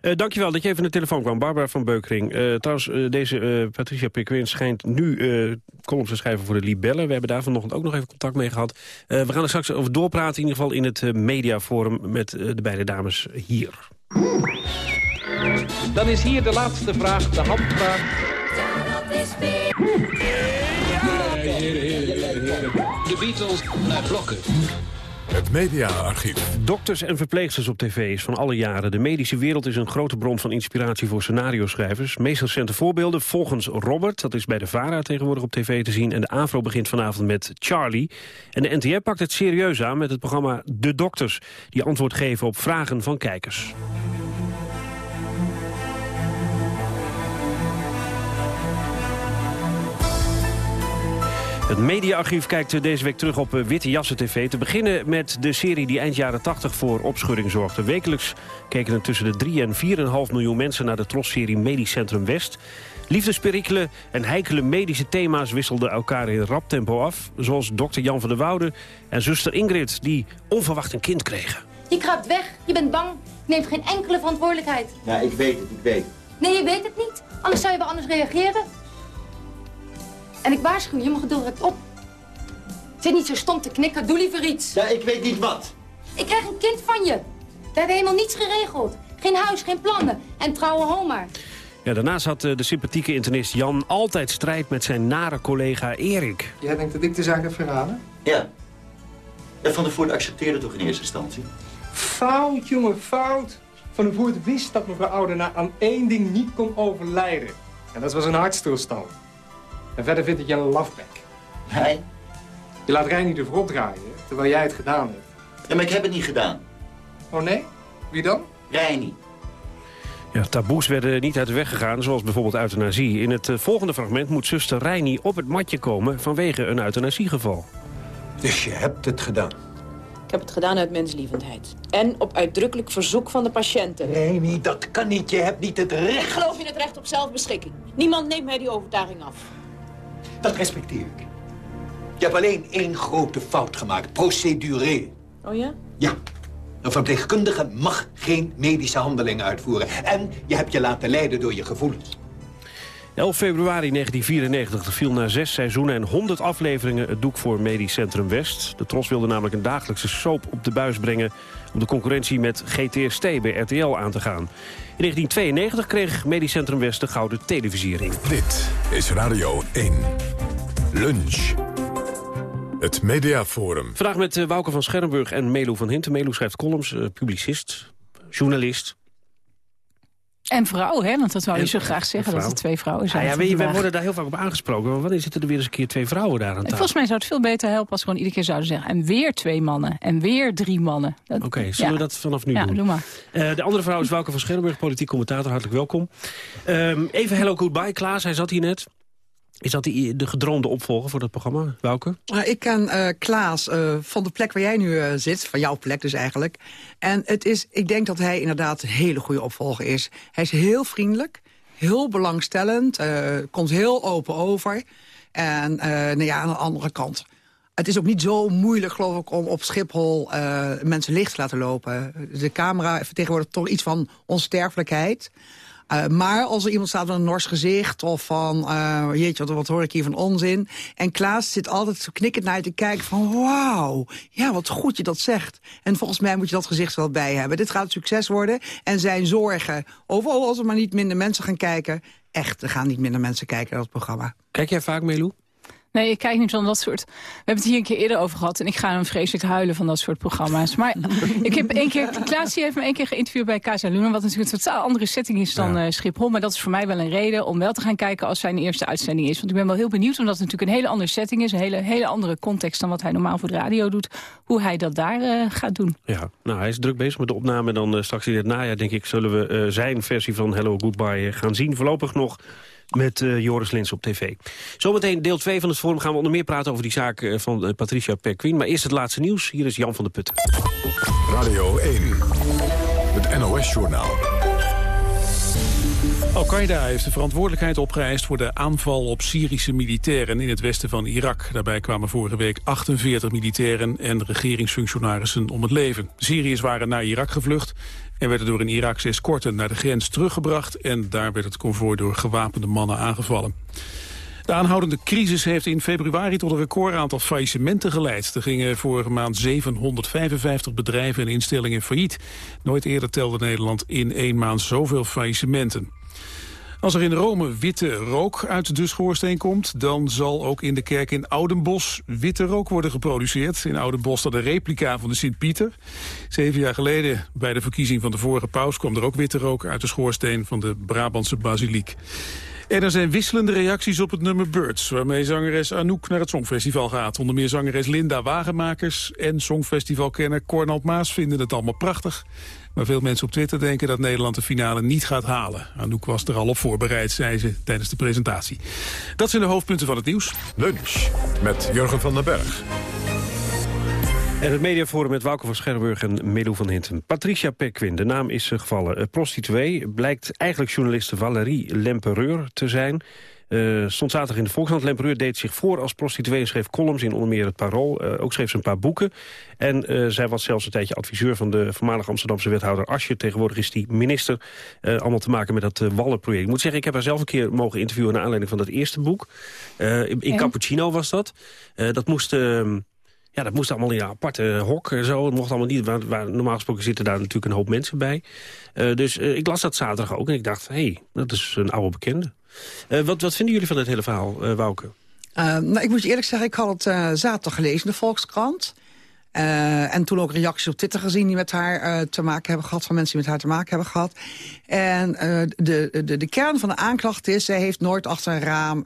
Eh, dankjewel dat je even naar de telefoon kwam. Barbara van Beukering. Eh, trouwens, deze eh, Patricia Pickwiin schijnt nu eh columns te schrijven voor de Libellen. We hebben daar vanochtend ook nog even contact mee gehad. Eh, we gaan er straks over doorpraten, in ieder geval in het mediaforum met de beide dames hier. Dan is hier de laatste vraag, de handvraag. De Beatles naar blokken. Het mediaarchief. Dokters en verpleegsters op tv is van alle jaren. De medische wereld is een grote bron van inspiratie voor scenario-schrijvers. Meest recente voorbeelden volgens Robert, dat is bij de VARA tegenwoordig op tv te zien. En de AVRO begint vanavond met Charlie. En de NTR pakt het serieus aan met het programma De Dokters... die antwoord geven op vragen van kijkers. Het mediaarchief kijkt deze week terug op eh, Witte Jassen TV. Te beginnen met de serie die eind jaren 80 voor opschudding zorgde. Wekelijks keken er tussen de 3 en 4,5 miljoen mensen naar de Tros-serie Medisch Centrum West. Liefdesperikelen en heikele medische thema's wisselden elkaar in rap tempo af. Zoals dokter Jan van der Woude en zuster Ingrid, die onverwacht een kind kregen. Je kruipt weg, je bent bang, je neemt geen enkele verantwoordelijkheid. Ja, ik weet het, ik weet het. Nee, je weet het niet. Anders zou je wel anders reageren. En ik waarschuw je, mijn geduld rekt op. Zit niet zo stom te knikken, doe liever iets. Ja, ik weet niet wat. Ik krijg een kind van je. We hebben helemaal niets geregeld. Geen huis, geen plannen. En trouwe Homer. Ja, daarnaast had eh, de sympathieke internist Jan altijd strijd met zijn nare collega Erik. Jij denkt dat ik de zaak heb verraden? Ja. En Van der Voort accepteerde toch in eerste instantie? Fout, jongen, fout. Van der Voort wist dat mevrouw Oudenaar aan één ding niet kon overlijden. En dat was een hartstilstand. En verder vind ik je een lafbek. Nee. Je laat Reinier de vrot draaien, terwijl jij het gedaan hebt. Ja, maar ik heb het niet gedaan. Oh nee? Wie dan? Reini. Ja, taboes werden niet uit de weg gegaan, zoals bijvoorbeeld euthanasie. In het eh, volgende fragment moet zuster Reini op het matje komen vanwege een euthanasiegeval. Dus je hebt het gedaan? Ik heb het gedaan uit menslievendheid. En op uitdrukkelijk verzoek van de patiënten. Remy, dat kan niet. Je hebt niet het Ik recht. geloof in het recht op zelfbeschikking. Niemand neemt mij die overtuiging af. Dat respecteer ik. Je hebt alleen één grote fout gemaakt. Procedureel. Oh ja? Ja. Een verpleegkundige mag geen medische handelingen uitvoeren. En je hebt je laten leiden door je gevoelens. 11 februari 1994 viel na zes seizoenen en 100 afleveringen het doek voor Medisch Centrum West. De Tros wilde namelijk een dagelijkse soap op de buis brengen... om de concurrentie met GTST bij RTL aan te gaan. In 1992 kreeg Medisch Centrum West de gouden televisiering. Dit is Radio 1. Lunch. Het Mediaforum. Vandaag met eh, Wouke van Scherrenburg en Melo van Hinten. Melo schrijft columns, eh, publicist, journalist. En vrouw, hè? Want dat wou je zo graag zeggen, dat er twee vrouwen zijn. Nou ja, vandaag. worden daar heel vaak op aangesproken. Maar wanneer zitten er weer eens een keer twee vrouwen daar aan tafel? Volgens mij zou het veel beter helpen als we gewoon iedere keer zouden zeggen... en weer twee mannen, en weer drie mannen. Oké, zullen ja. we dat vanaf nu Ja, doen? doe maar. Eh, de andere vrouw is Wouke van Scherrenburg, politiek commentator. Hartelijk welkom. Ehm, even hello goodbye, Klaas. Hij zat hier net. Is dat die, de gedroomde opvolger voor dat programma, Wouke? Nou, ik ken eh, Klaas eh, van de plek waar jij nu eh, zit, van jouw plek dus eigenlijk. En het is, ik denk dat hij inderdaad een hele goede opvolger is. Hij is heel vriendelijk, heel belangstellend, komt heel open over. En nou ja, aan de andere kant... Het is ook niet zo moeilijk, geloof ik, om op Schiphol mensen licht te laten lopen. De camera vertegenwoordigt toch iets van onsterfelijkheid. Uh, maar als er iemand staat met een nors gezicht of van... Uh, jeetje, wat, wat hoor ik hier van onzin. En Klaas zit altijd zo knikkend naar je te kijken van... wauw, ja, wat goed je dat zegt. En volgens mij moet je dat gezicht wel bij hebben. Dit gaat succes worden. En zijn zorgen over oh, als er maar niet minder mensen gaan kijken... echt, er gaan niet minder mensen kijken naar dat programma. Kijk jij vaak, Melou? Nee, ik kijk niet van dat soort... We hebben het hier een keer eerder over gehad... en ik ga dan vreselijk huilen van dat soort programma's. Maar ik heb één keer... Klaas heeft me één keer geïnterviewd bij Casa Luna... wat natuurlijk een totaal andere setting is dan eh, Schiphol. Maar dat is voor mij wel een reden om wel te gaan kijken... als zijn eerste uitzending is. Want ik ben wel heel benieuwd... omdat het natuurlijk een hele andere setting is... een hele, hele andere context dan wat hij normaal voor de radio doet... hoe hij dat daar eh, gaat doen. Ja, nou, hij is druk bezig met de opname. Dan eh, straks in het najaar, denk ik, zullen we eh, zijn versie van Hello Goodbye gaan zien. Voorlopig nog met eh, Joris Lins op tv. Zometeen deel 2 van het forum gaan we onder meer praten over die zaak eh, van eh, Patricia Perquin. Maar eerst het laatste nieuws. Hier is Jan van der Putten. Radio 1, het NOS-journaal. Al-Qaeda heeft de verantwoordelijkheid opgeëist voor de aanval op Syrische militairen in het westen van Irak. Daarbij kwamen vorige week 48 militairen en regeringsfunctionarissen om het leven. De Syriërs waren naar Irak gevlucht en werden door een Irakse escorte naar de grens teruggebracht. En daar werd het konvooi door gewapende mannen aangevallen. De aanhoudende crisis heeft in februari tot een recordaantal faillissementen geleid. Er gingen vorige maand 755 bedrijven en instellingen failliet. Nooit eerder telde Nederland in één maand zoveel faillissementen. Als er in Rome witte rook uit de schoorsteen komt... dan zal ook in de kerk in Oudenbos witte rook worden geproduceerd. In Oudenbos staat een replica van de Sint-Pieter. Zeven jaar geleden, bij de verkiezing van de vorige paus... kwam er ook witte rook uit de schoorsteen van de Brabantse basiliek. En er zijn wisselende reacties op het nummer Birds... waarmee zangeres Anouk naar het Songfestival gaat. Onder meer zangeres Linda Wagenmakers en Songfestivalkenner Cornald Maas vinden het allemaal prachtig. Maar veel mensen op Twitter denken dat Nederland de finale niet gaat halen. Anouk was er al op voorbereid, zei ze tijdens de presentatie. Dat zijn de hoofdpunten van het nieuws. Lunch met Jurgen van den Berg. En het mediaforum met Wouke van Scherrenburg en Melou van Hinten. Patricia Perquin, de naam is eh, gevallen. Uh, prostituee blijkt eigenlijk journaliste Valérie Lempereur te zijn. Uh, stond zaterdag in de Volkskrant. Lempereur deed zich voor als prostituee en schreef columns in onder meer het Parool. Uh, ook schreef ze een paar boeken. En uh, zij was zelfs een tijdje adviseur van de voormalige Amsterdamse wethouder Asje. Tegenwoordig is die minister. allemaal te maken met dat Wallenproject. Ik moet zeggen, ik heb haar zelf een keer mogen interviewen... naar aanleiding van dat eerste boek. in in Cappuccino was dat. dat moest... ehm, ja, dat moest allemaal in een aparte hok en zo. Het mocht allemaal niet, waar, waar, normaal gesproken zitten daar natuurlijk een hoop mensen bij. Uh, dus uh, ik las dat zaterdag ook en ik dacht, hé, hey, dat is een oude bekende. Uh, wat, wat vinden jullie van het hele verhaal, Wouke? nou, ik moet je eerlijk zeggen, ik had het zaterdag gelezen in de Volkskrant. Uh, en toen ook reacties op Twitter gezien die met haar uh, te maken hebben gehad... van mensen die met haar te maken hebben gehad. En uh, de, de, de kern van de aanklacht is... zij heeft nooit achter een raam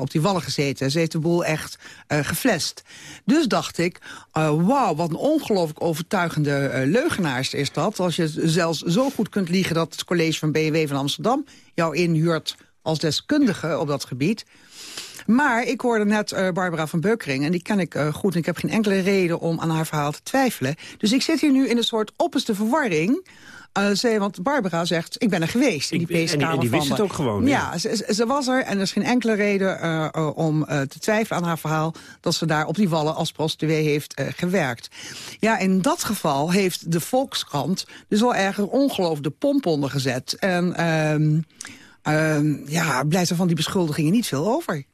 op die wallen gezeten. Ze heeft de boel echt geflest. Dus dacht ik, wauw, wat een ongelooflijk overtuigende leugenaars is dat. Als je zelfs zo goed kunt liegen dat het college van BW van Amsterdam... jou inhuurt als deskundige op dat gebied... Maar ik hoorde net uh, Barbara van Beukering, en die ken ik uh, goed... en ik heb geen enkele reden om aan haar verhaal te twijfelen. Dus ik zit hier nu in een soort opperste verwarring... Uh, ze, want Barbara zegt, ik ben er geweest in die peeskamer. En die, en die wist het ook gewoon. Ja, ja ze, ze, was er en er is geen enkele reden uh, om te twijfelen aan haar verhaal... dat ze daar op die wallen als prostituee heeft gewerkt. Ja, in dat geval heeft de Volkskrant dus wel erg een ongelooflijke pomp onder gezet. En ja, blijft er van die beschuldigingen niet veel over.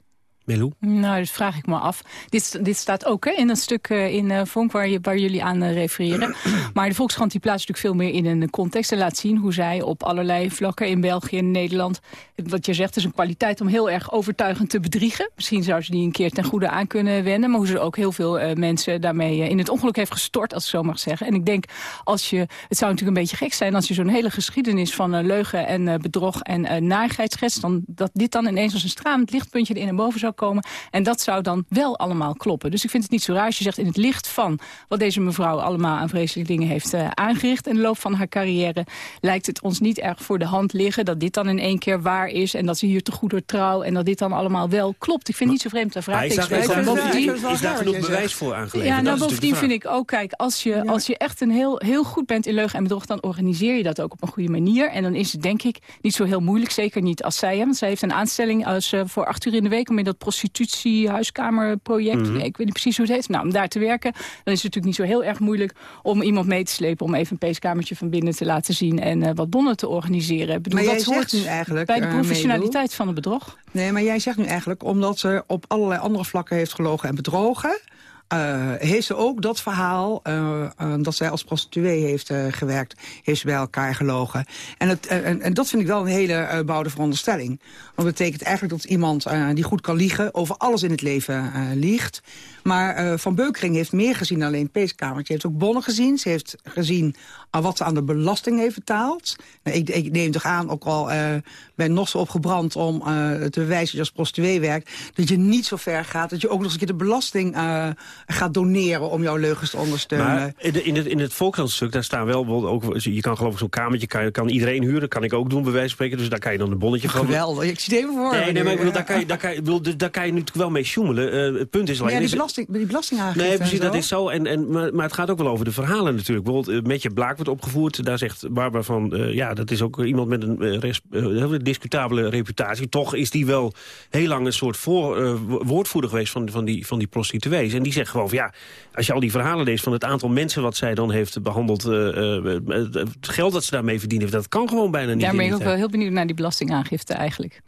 Melou? Nou, dat vraag ik me af. Dit, dit staat ook hè, in een stuk uh, in uh, Vonk waar, je, waar jullie aan uh, refereren. maar de Volkskrant die plaatst natuurlijk veel meer in een context... en laat zien hoe zij op allerlei vlakken in België en Nederland... wat je zegt is een kwaliteit om heel erg overtuigend te bedriegen. Misschien zou ze die een keer ten goede aan kunnen wenden... maar hoe ze ook heel veel mensen daarmee in het ongeluk heeft gestort... als ik zo mag zeggen. En ik denk, als je, het zou natuurlijk een beetje gek zijn... als je zo'n hele geschiedenis van leugen en bedrog en uh, narigheid schetst... Dan, dat dit dan ineens als een stralend lichtpuntje erin naar boven zou komen. En dat zou dan wel allemaal kloppen. Dus ik vind het niet zo raar als je zegt in het licht van... wat deze mevrouw allemaal aan vreselijke dingen heeft uh, aangericht... in de loop van haar carrière... lijkt het ons niet erg voor de hand liggen... dat dit dan in één keer waar is... en dat ze hier te goeder trouw... en dat dit dan allemaal wel klopt. Ik vind het niet zo vreemd daar, is, daar, is daar genoeg bewijs voor aangeleverd? Ja, nou, bovendien vind ik ook... kijk, als je, als je echt een heel, heel goed bent in leugen en bedrog... dan organiseer je dat ook op een goede manier. En dan is het denk ik niet zo heel moeilijk. Zeker niet als zij, want zij heeft een aanstelling als, uh, voor acht uur in de week... om in dat prostitutie-huiskamerproject, mm -hmm. ik weet niet precies hoe het heet... nou, om daar te werken, dan is het natuurlijk niet zo heel erg moeilijk... om iemand mee te slepen, om even een peeskamertje van binnen te laten zien... en uh, wat bonnen te organiseren. Ik bedoel, maar dat hoort nu eigenlijk, bij de uh, professionaliteit van het bedrog. Nee, maar jij zegt nu eigenlijk, omdat ze op allerlei andere vlakken heeft gelogen en bedrogen... Uh, heeft ze ook dat verhaal, uh, uh, dat zij als prostituee heeft gewerkt... heeft ze bij elkaar gelogen. En, het, en, en dat vind ik wel een hele bouwde veronderstelling. Want dat betekent eigenlijk dat iemand die goed kan liegen... over alles in het leven liegt. Maar Van Beukering heeft meer gezien dan alleen peeskamer. Ze heeft ook bonnen gezien. Ze heeft gezien wat ze aan de belasting heeft betaald. Nou, ik, ik, neem toch aan, ook al ben nog zo opgebrand... om te bewijzen dat je als prostituee werkt... dat je niet zo ver gaat dat je ook nog eens een keer de belasting gaat doneren om jouw leugens te ondersteunen. Maar in, het, in het Volkrandstuk, daar staan wel... Ook, je kan geloof ik zo'n kamertje, kan, kan iedereen huren. Kan ik ook doen, bij wijze van spreken. Dus daar kan je dan een bonnetje van... Geweldig, ik zie het even voor. Nee, nee maar ik bedoel, daar, kan je, daar, kan je, bedoel, dus daar kan je natuurlijk wel mee sjoemelen. Uh, het punt is alleen... Ja, die, belasting, die belastingaangifte Nee, precies, dat is zo. En, en, maar, maar het gaat ook wel over de verhalen natuurlijk. Bijvoorbeeld, uh, Metje Blaak wordt opgevoerd. Daar zegt Barbara van... Uh, ja, dat is ook iemand met een heel discutabele reputatie. Toch is die wel heel lang een soort voor, woordvoerder geweest van, van, die, van die prostituees. En die zegt gewoon van ja als je al die verhalen leest van het aantal mensen wat zij dan heeft behandeld... Uh, uh, het geld dat ze daarmee verdiend heeft, dat kan gewoon bijna niet. Daar ben ik ook wel heel benieuwd naar die belastingaangifte eigenlijk.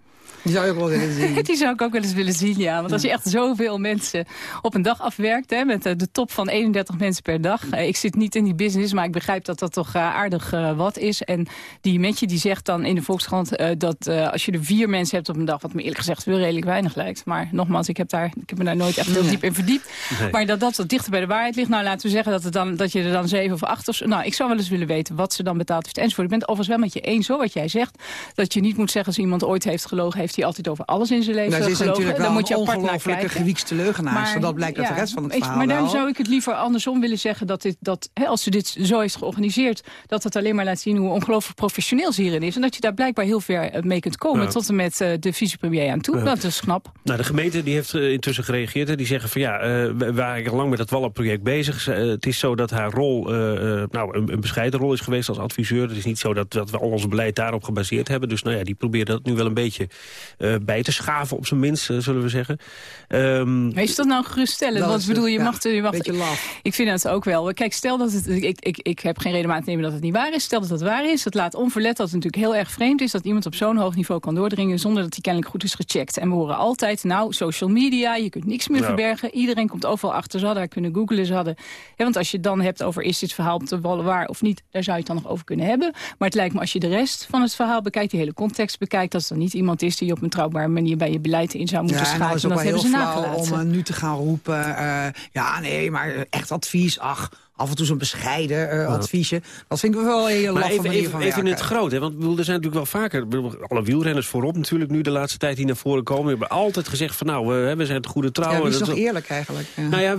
Die zou je ook wel willen zien. Die zou ik ook wel eens willen zien, ja. Want als je echt zoveel mensen op een dag afwerkt... Hè, met de top van 31 mensen per dag. Ik zit niet in die business, maar ik begrijp dat dat toch aardig uh, wat is. En die Metje die zegt dan in de Volkskrant... Dat als je er vier mensen hebt op een dag... wat me eerlijk gezegd wel redelijk weinig lijkt. Maar nogmaals, ik heb, daar, ik heb me daar nooit echt heel diep in verdiept. Nee. Maar dat dat wat dichter bij de waarheid ligt. Nou, laten we zeggen dat, het dan, dat je er dan zeven of acht of zo... Nou, ik zou wel eens willen weten wat ze dan betaald heeft enzovoort. Ik ben het overigens wel met je eens, hoor, wat jij zegt. Dat je niet moet zeggen als iemand ooit heeft gelogen... heeft hij altijd over alles in zijn leven nou, gelogen. natuurlijk wel dan moet je een ongelofelijke gewiekste leugenaar. Maar, zodat blijkt uit ja, de rest van het verhaal Maar daarom wel. zou ik het liever andersom willen zeggen... dat, dit, dat hè, als ze dit zo heeft georganiseerd... dat het alleen maar laat zien hoe ongelooflijk professioneel ze hierin is. En dat je daar blijkbaar heel ver mee kunt komen... Ja. tot en met uh, de vicepremier aan toe. Ja. Dat is knap. Nou, de gemeente die heeft uh, intussen gereageerd. Hè. Die zeggen van ja, uh, we waren al lang met dat Wallen-project bezig. het is zo dat haar rol nou, een, een, bescheiden rol is geweest als adviseur. Het is niet zo dat, dat we al ons beleid daarop gebaseerd hebben. Dus nou ja, die probeert dat nu wel een beetje bij te schaven op zijn minst, zullen we zeggen. Um, is dat nou geruststellend? Want bedoel, je ja, mag... Je mag beetje laf. Ik vind het ook wel. Kijk, stel dat het... Ik, ik, ik heb geen reden om aan te nemen dat het niet waar is. Stel dat het waar is. Dat laat onverlet dat het natuurlijk heel erg vreemd is... dat iemand op zo'n hoog niveau kan doordringen... zonder dat hij kennelijk goed is gecheckt. En we horen altijd, nou, social media, je kunt niks meer Ja. verbergen. Iedereen komt overal achter. Ze hadden kunnen googlen. Ze hadden... Ja, want als je het dan hebt over is dit verhaal op de wallen waar of niet... daar zou je het dan nog over kunnen hebben. Maar het lijkt me als je de rest van het verhaal bekijkt... die hele context bekijkt... dat het dan niet iemand is die je op een trouwbare manier... bij je beleid in zou moeten Ja, dan is het ook Dat wel hebben heel ze flauw nagelaten. om eh, nu te gaan roepen... eh, ja, nee, maar echt advies, ach, af en toe zo'n bescheiden eh, adviesje. Dat vind ik wel een hele laffe even, even, van even in het groot, hè? want bedoel, er zijn natuurlijk wel vaker... bedoel, alle wielrenners voorop natuurlijk nu de laatste tijd die naar voren komen... hebben altijd gezegd van nou, we, we zijn het goede trouw. Ja, wie is Dat is- eerlijk eigenlijk? Ja. Nou ja,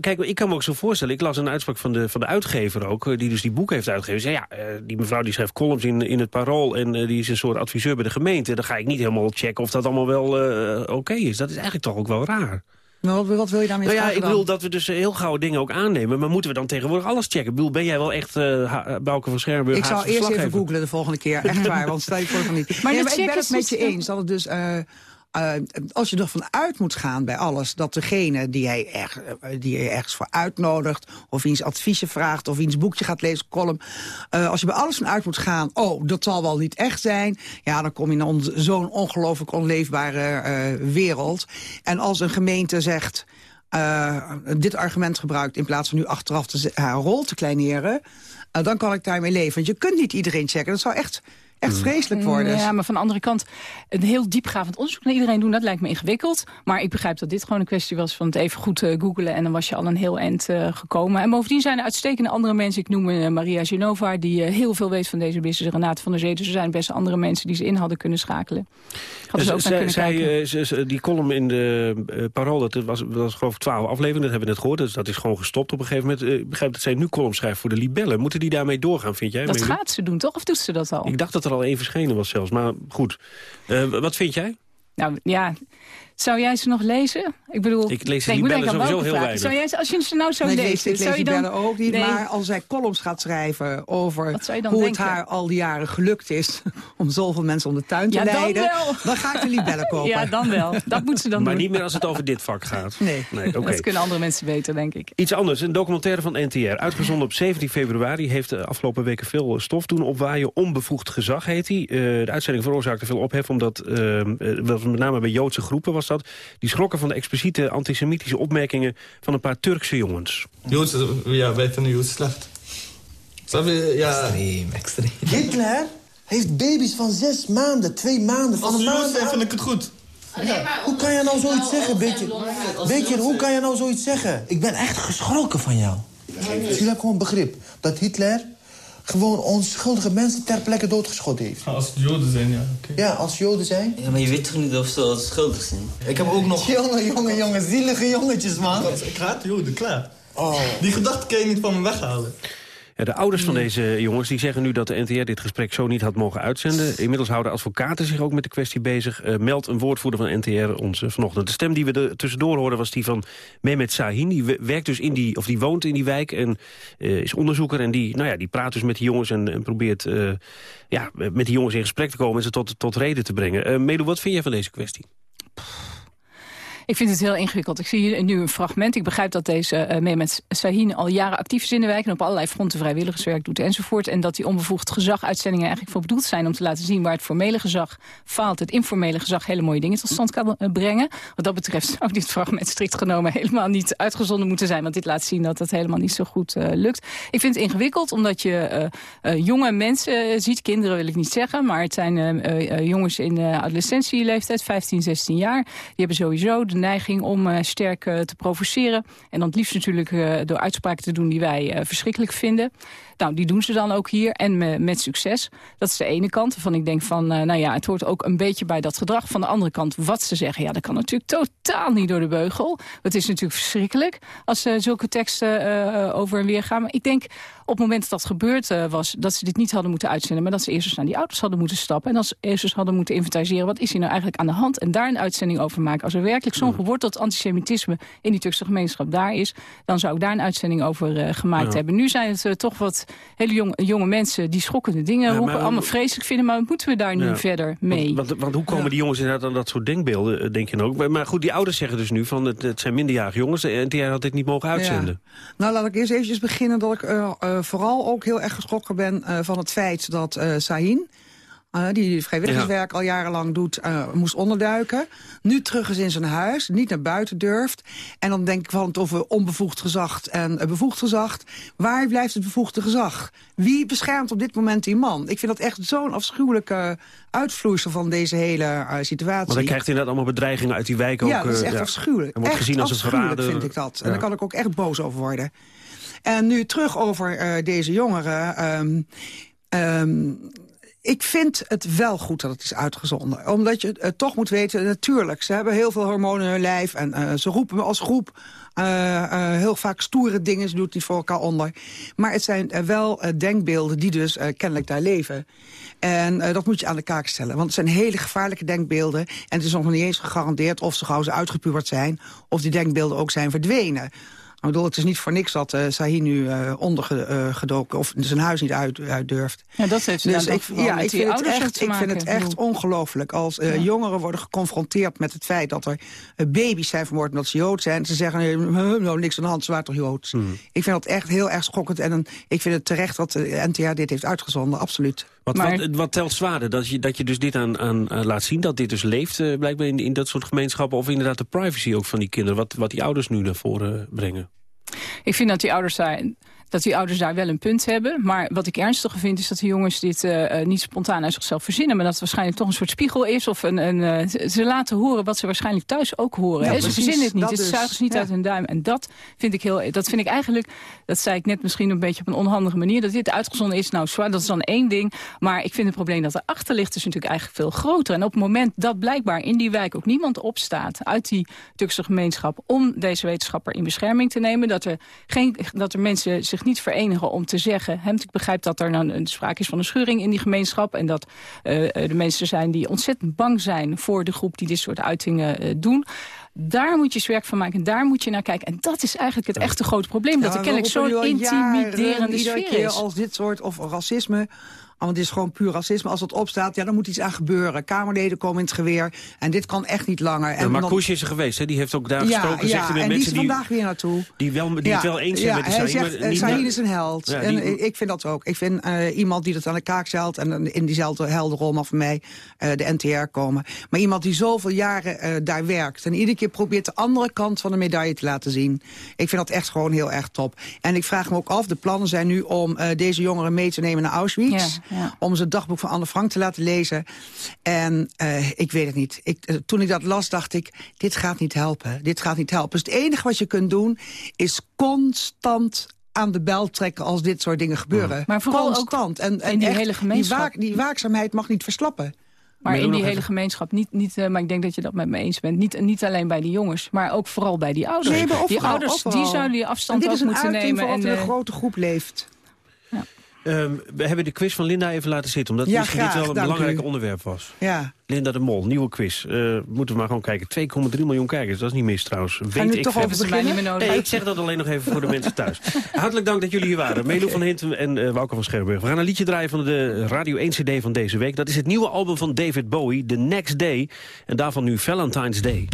kijk, ik kan me ook zo voorstellen. Ik las een uitspraak van de, van de uitgever ook, eh, die dus die boek heeft uitgegeven. Zei, ja, eh, die mevrouw die schrijft columns in, in het Parool en die is een soort adviseur bij de gemeente. Dan ga ik niet helemaal checken of dat allemaal wel oké is. Dat is eigenlijk toch ook wel raar. Nou, wat, wat wil je daarmee Nou ja, ik bedoel dat we dus heel gauw dingen ook aannemen. Maar moeten we dan tegenwoordig alles checken? Ik bedoel, ben jij wel echt uh, Bouke van Schermburg? Ik zou Haagse eerst even googlen de volgende keer. Echt waar, want stel je voor van niet. Maar Nee, dat maar ik ben het met je eens. Dat het dus, eh, Uh, als je ervan uit moet gaan bij alles... dat degene die jij, erg, die je ergens voor uitnodigt... of eens adviezen vraagt of eens boekje gaat lezen, column... Uh, als je bij alles van uit moet gaan... oh, dat zal wel niet echt zijn... ja, dan kom je in zo'n ongelooflijk onleefbare wereld. En als een gemeente zegt... Dit argument gebruikt in plaats van nu achteraf te, haar rol te kleineren... Dan kan ik daarmee leven. Want je kunt niet iedereen checken. Dat zou echt echt Mm. vreselijk worden. Ja, maar van de andere kant, een heel diepgravend onderzoek naar iedereen doen, dat lijkt me ingewikkeld. Maar ik begrijp dat dit gewoon een kwestie was van het even goed uh, googlen en dan was je al een heel eind uh, gekomen. En bovendien zijn er uitstekende andere mensen. Ik noem uh, Maria Genova, die heel veel weet van deze business. Renate van der Zee, dus er zijn best andere mensen die ze in hadden kunnen schakelen. Dus zij, zij, die column in de uh, Parool, dat was, dat was geloof ik twaalf afleveringen, dat hebben we net gehoord. Dus dat is gewoon gestopt op een gegeven moment. Ik begrijp dat zij nu column schrijft voor de Libellen. Moeten die daarmee doorgaan, vind jij? Dat gaat ze doen, toch? Of doet ze dat al? Ik dacht dat er al één verschenen was zelfs, maar goed. Uh, wat vind jij? Nou ja, zou jij ze nog lezen? Ik bedoel, ik lees de nee, libellen sowieso heel weinig. Zou jij, als je ze nou zou nee, lezen, ik lees zou je dan... dan ook niet, nee. maar als zij columns gaat schrijven over hoe denken? het haar al die jaren gelukt is om zoveel mensen om de tuin te ja, leiden, dan, wel. dan ga ik de libellen kopen. Ja, dan wel. Dat moet ze dan maar doen. niet meer als het over dit vak gaat. Nee, nee okay. dat kunnen andere mensen beter, denk ik. Iets anders, een documentaire van NTR, uitgezonden op 17 februari, heeft de afgelopen weken veel stof doen opwaaien. Onbevoegd gezag heet hij. Uh, de uitzending veroorzaakte veel ophef, omdat, uh, met name bij Joodse groepen was dat, die schrokken van de expliciete antisemitische opmerkingen van een paar Turkse jongens. Joods, ja, wij vinden Joods slecht. Ja. Extreem, extreem. Hitler heeft baby's van zes maanden, twee maanden, van Als een maand. vind ik het goed. Ja. Hoe kan je nou zoiets zeggen, beetje? Beetje, hoe kan je nou zoiets zeggen? Ik ben echt geschrokken van jou. Zie je gewoon begrip dat Hitler gewoon onschuldige mensen ter plekke doodgeschoten heeft. Als het Joden zijn, ja. Okay. Ja, als Joden zijn. Ja, maar je weet toch niet of ze schuldig zijn? Ik heb ook nog... Jongen, jongen, jongen, zielige jongetjes, man. Ik haat Joden, klaar. Oh. Die gedachte kan je niet van me weghalen. Ja, de ouders van deze jongens die zeggen nu dat de NTR dit gesprek zo niet had mogen uitzenden. Inmiddels houden advocaten zich ook met de kwestie bezig. Uh, meldt een woordvoerder van NTR ons uh, vanochtend. De stem die we er tussendoor hoorden was die van Mehmet Sahin. Die werkt dus in die, of die woont in die wijk en uh, is onderzoeker. En die, nou ja, die praat dus met die jongens en, en probeert ja, met die jongens in gesprek te komen en ze tot, tot reden te brengen. Melo, wat vind jij van deze kwestie? Ik vind het heel ingewikkeld. Ik zie hier nu een fragment. Ik begrijp dat deze uh, Mehmet Sahin al jaren actief is in de wijk... en op allerlei fronten vrijwilligerswerk doet enzovoort. En dat die onbevoegd gezaguitzendingen eigenlijk voor bedoeld zijn... om te laten zien waar het formele gezag faalt. Het informele gezag hele mooie dingen tot stand kan uh, brengen. Wat dat betreft zou dit fragment strikt genomen... helemaal niet uitgezonden moeten zijn. Want dit laat zien dat het helemaal niet zo goed uh, lukt. Ik vind het ingewikkeld omdat je jonge mensen ziet. Kinderen wil ik niet zeggen. Maar het zijn jongens in adolescentieleeftijd, 15, 16 jaar. Die hebben sowieso de neiging om uh, sterk uh, te provoceren. En dan het liefst natuurlijk uh, door uitspraken te doen die wij verschrikkelijk vinden. Nou, die doen ze dan ook hier en me, met succes. Dat is de ene kant waarvan ik denk van, nou ja, het hoort ook een beetje bij dat gedrag. Van de andere kant, wat ze zeggen, ja, dat kan natuurlijk totaal niet door de beugel. Het is natuurlijk verschrikkelijk als zulke teksten over en weer gaan. Maar ik denk, op het moment dat dat gebeurd was, dat ze dit niet hadden moeten uitzenden, maar dat ze eerst eens naar die auto's hadden moeten stappen en dat ze eerst eens hadden moeten inventariseren, wat is hier nou eigenlijk aan de hand? En daar een uitzending over maken. Als er werkelijk zo'n geworteld antisemitisme in die Turkse gemeenschap daar is, dan zou ik daar een uitzending over gemaakt ja. hebben. Nu zijn het toch wat hele jonge, jonge mensen die schokkende dingen ja, roepen, maar, allemaal vreselijk vinden, maar moeten we daar nu ja, verder mee? Want, want, want hoe komen die jongens inderdaad aan dat soort denkbeelden, denk je dan ook? Maar, maar, goed, die ouders zeggen dus nu van het, het zijn minderjarige jongens en NTR had dit niet mogen uitzenden. Nou, laat ik eerst eventjes beginnen dat ik uh, vooral ook heel erg geschrokken ben van het feit dat Sahin Uh, die vrijwilligerswerk al jarenlang doet, uh, moest onderduiken. Nu terug is in zijn huis, niet naar buiten durft. En dan denk ik van het over onbevoegd gezag en uh, bevoegd gezag. Waar blijft het bevoegde gezag? Wie beschermt op dit moment die man? Ik vind dat echt zo'n afschuwelijke uitvloeisel van deze hele situatie. Maar dan krijgt hij inderdaad allemaal bedreigingen uit die wijk ook. Ja, dat is echt ja. afschuwelijk. En wordt echt gezien als een verrader. vind ik dat. En daar kan ik ook echt boos over worden. En nu terug over deze jongeren... Um, um, ik vind het wel goed dat het is uitgezonden. Omdat je het toch moet weten, natuurlijk, ze hebben heel veel hormonen in hun lijf... en uh, ze roepen als groep uh, heel vaak stoere dingen, ze doet die voor elkaar onder. Maar het zijn wel denkbeelden die dus kennelijk daar leven. En dat moet je aan de kaak stellen. Want het zijn hele gevaarlijke denkbeelden... en het is nog niet eens gegarandeerd of ze gauw ze uitgepubert zijn... of die denkbeelden ook zijn verdwenen. Ik bedoel, het is niet voor niks dat uh, Sahi nu uh, ondergedoken... of zijn huis niet uit, uit durft. Ja, dat heeft ze dus dan ik, ja, ik vind, het echt, ik vind het echt ongelooflijk. Als uh, ja. jongeren worden geconfronteerd met het feit dat er baby's zijn vermoord... omdat ze Jood zijn. Ze zeggen, nou, niks aan de hand, ze waren toch Joods. Hmm. Ik vind dat echt heel erg schokkend. En ik vind het terecht dat de NTR dit heeft uitgezonden, absoluut. Wat, maar... wat, wat, telt zwaarder? Dat je, dat je dus dit aan, aan laat zien, dat dit dus leeft uh, blijkbaar in, in dat soort gemeenschappen... of inderdaad de privacy ook van die kinderen, wat, wat die ouders nu naar voren brengen? Ik vind dat die ouders zijn dat die ouders daar wel een punt hebben. Maar wat ik ernstiger vind is dat de jongens dit uh, niet spontaan uit zichzelf verzinnen. Maar dat het waarschijnlijk toch een soort spiegel is. Of een, een, uh, ze laten horen wat ze waarschijnlijk thuis ook horen. Ja, ze verzinnen het niet. Het dus. zuigen ze niet ja. uit hun duim. En dat vind ik heel. Dat vind ik eigenlijk. Dat zei ik net misschien een beetje op een onhandige manier. Dat dit uitgezonden is. Nou, zwaar, dat is dan één ding. Maar ik vind het probleem dat erachter ligt is natuurlijk eigenlijk veel groter. En op het moment dat blijkbaar in die wijk ook niemand opstaat uit die Turkse gemeenschap om deze wetenschapper in bescherming te nemen. Dat er, geen, dat er mensen zich niet verenigen om te zeggen... Hem, ik begrijp dat er nou een sprake is van een schuring in die gemeenschap... en dat uh, de mensen zijn die ontzettend bang zijn voor de groep die dit soort uitingen uh, doen... Daar moet je werk van maken, daar moet je naar kijken. En dat is eigenlijk het echte grote probleem. Ja, dat er kennelijk zo'n intimiderende sfeer is. als dit soort, of racisme want het is gewoon puur racisme. Als het opstaat, ja, dan moet iets aan gebeuren. Kamerleden komen in het geweer. En dit kan echt niet langer. En ja, Marcouche is er geweest, hè? die heeft ook daar ja, gesproken. Ja, zegt en mensen die is vandaag weer naartoe. Die, wel, die ja, het wel eens zijn ja, met hij de zegt, Sahin. Sahin is een held. Ja, die... En ik vind dat ook. Ik vind uh, iemand die dat aan de kaak zelt... en in diezelfde helderrol mag voor mij uh, de NTR komen. Maar iemand die zoveel jaren uh, daar werkt... en iedere keer probeert de andere kant van de medaille te laten zien. Ik vind dat echt gewoon heel erg top. En ik vraag me ook af, de plannen zijn nu om deze jongeren mee te nemen naar Auschwitz. Om ze dagboek van Anne Frank te laten lezen. En uh, ik weet het niet. Ik, uh, toen ik dat las, dacht ik, dit gaat niet helpen. Dit gaat niet helpen. Dus het enige wat je kunt doen, is constant aan de bel trekken als dit soort dingen gebeuren. Maar vooral constant. Ook en, en in die echt, hele gemeenschap. Die, waak, die waakzaamheid mag niet verslappen. Maar in die hele gemeenschap, niet, niet, uh, maar ik denk dat je dat met me eens bent. Niet, niet alleen bij die jongens, maar ook vooral bij die ouders. Nee, die ouders overal. die zouden die afstand en dit ook is moeten een nemen. Voor en een grote groep leeft. Um, we hebben de quiz van Linda even laten zitten, omdat ja, misschien graag, dit wel een belangrijk u. onderwerp was. Ja. Linda de Mol, nieuwe quiz. Uh, moeten we maar gewoon kijken. 2,3 miljoen kijkers, dat is niet mis trouwens. Weet nu ik toch over beginnen? Nee, ik zeg dat alleen nog even voor de mensen thuis. Hartelijk dank dat jullie hier waren. Melo van Hinten en uh, Wouter van Scherburg. We gaan een liedje draaien van de Radio 1 CD van deze week. Dat is het nieuwe album van David Bowie, The Next Day. En daarvan nu Valentine's Day.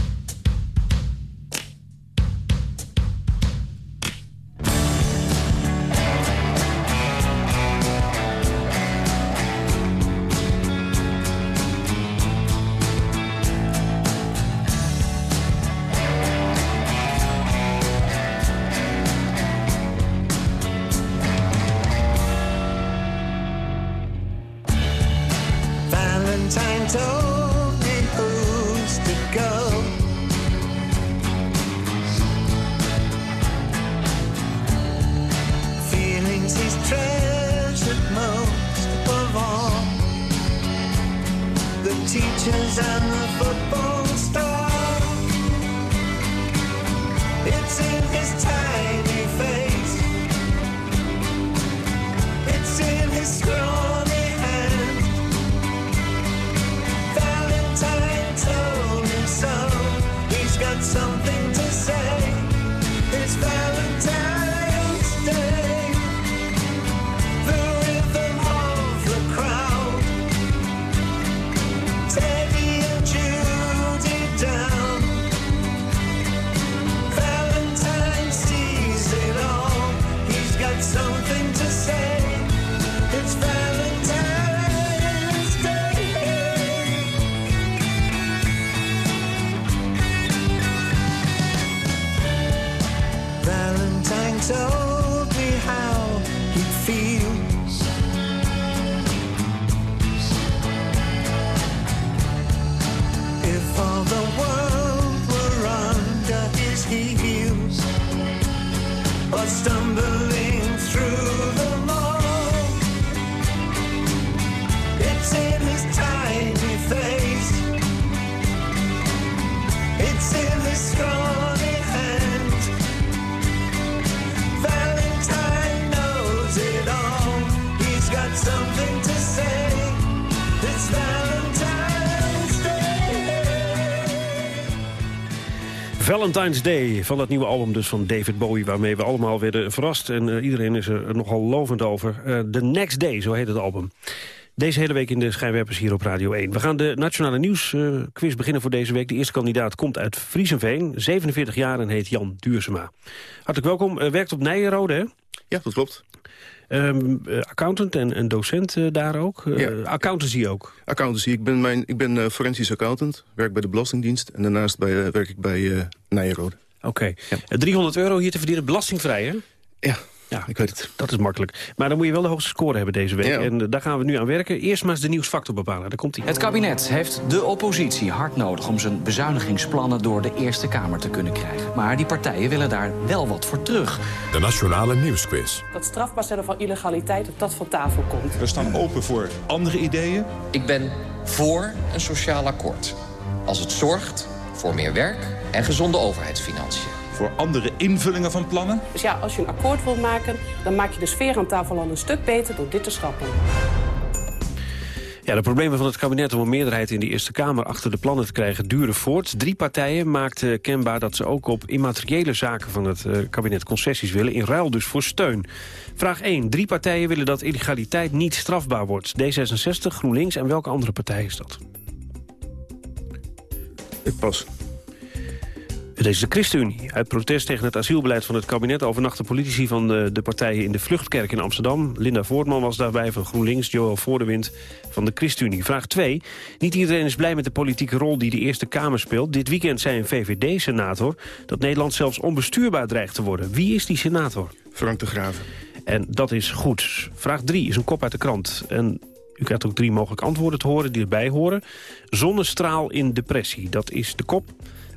Valentine's Day. Van dat nieuwe album dus van David Bowie... waarmee we allemaal werden verrast. En eh, iedereen is er nogal lovend over. Eh, The Next Day, zo heet het album. Deze hele week in de Schijnwerpers hier op Radio 1. We gaan de Nationale Nieuwsquiz beginnen voor deze week. De eerste kandidaat komt uit Friesenveen. 47 jaar en heet Jan Duursema. Hartelijk welkom. Eh, werkt op Nijenrode, hè? Ja, dat klopt. Ehm, eh, accountant en, en docent eh, daar ook. Uh, Accountancy ook. Accountancy. Ik ben, mijn, ik ben eh, forensisch accountant. Werk bij de Belastingdienst. En daarnaast bij, eh, werk ik bij eh Nijenrode. Oké. Eh, 300 euro hier te verdienen, belastingvrij, hè? Ja, ja, ik weet het. Dat is makkelijk. Maar dan moet je wel de hoogste score hebben deze week. Ja. En eh, daar gaan we nu aan werken. Eerst maar eens de nieuwsfactor bepalen. Daar komt hij. Het kabinet heeft de oppositie hard nodig om zijn bezuinigingsplannen door de Eerste Kamer te kunnen krijgen. Maar die partijen willen daar wel wat voor terug. De Nationale Nieuwsquiz. Dat strafbaar stellen van illegaliteit, dat dat van tafel komt. We staan open voor andere ideeën. Ik ben voor een sociaal akkoord. Als het zorgt voor meer werk en gezonde overheidsfinanciën. Voor andere invullingen van plannen. Dus ja, als je een akkoord wilt maken, dan maak je de sfeer aan tafel al een stuk beter door dit te schrappen. Ja, de problemen van het kabinet om een meerderheid in de Eerste Kamer achter de plannen te krijgen duren voort. Drie partijen maakten kenbaar dat ze ook op immateriële zaken van het eh, kabinet concessies willen, in ruil dus voor steun. Vraag 1. Drie partijen willen dat illegaliteit niet strafbaar wordt. D66, GroenLinks en welke andere partij is dat? Ik pas. Dit is de ChristenUnie. Uit protest tegen het asielbeleid van het kabinet... overnachten politici van de, de partijen in de Vluchtkerk in Amsterdam. Linda Voortman was daarbij van GroenLinks, Joël Voordewind van de ChristenUnie. Vraag 2. Niet iedereen is blij met de politieke rol die de Eerste Kamer speelt. Dit weekend zei een VVD-senator dat Nederland zelfs onbestuurbaar dreigt te worden. Wie is die senator? Frank de Graven. En dat is goed. Vraag 3 is een kop uit de krant. En u krijgt ook drie mogelijke antwoorden te horen die erbij horen. Zonnestraal in depressie, dat is de kop.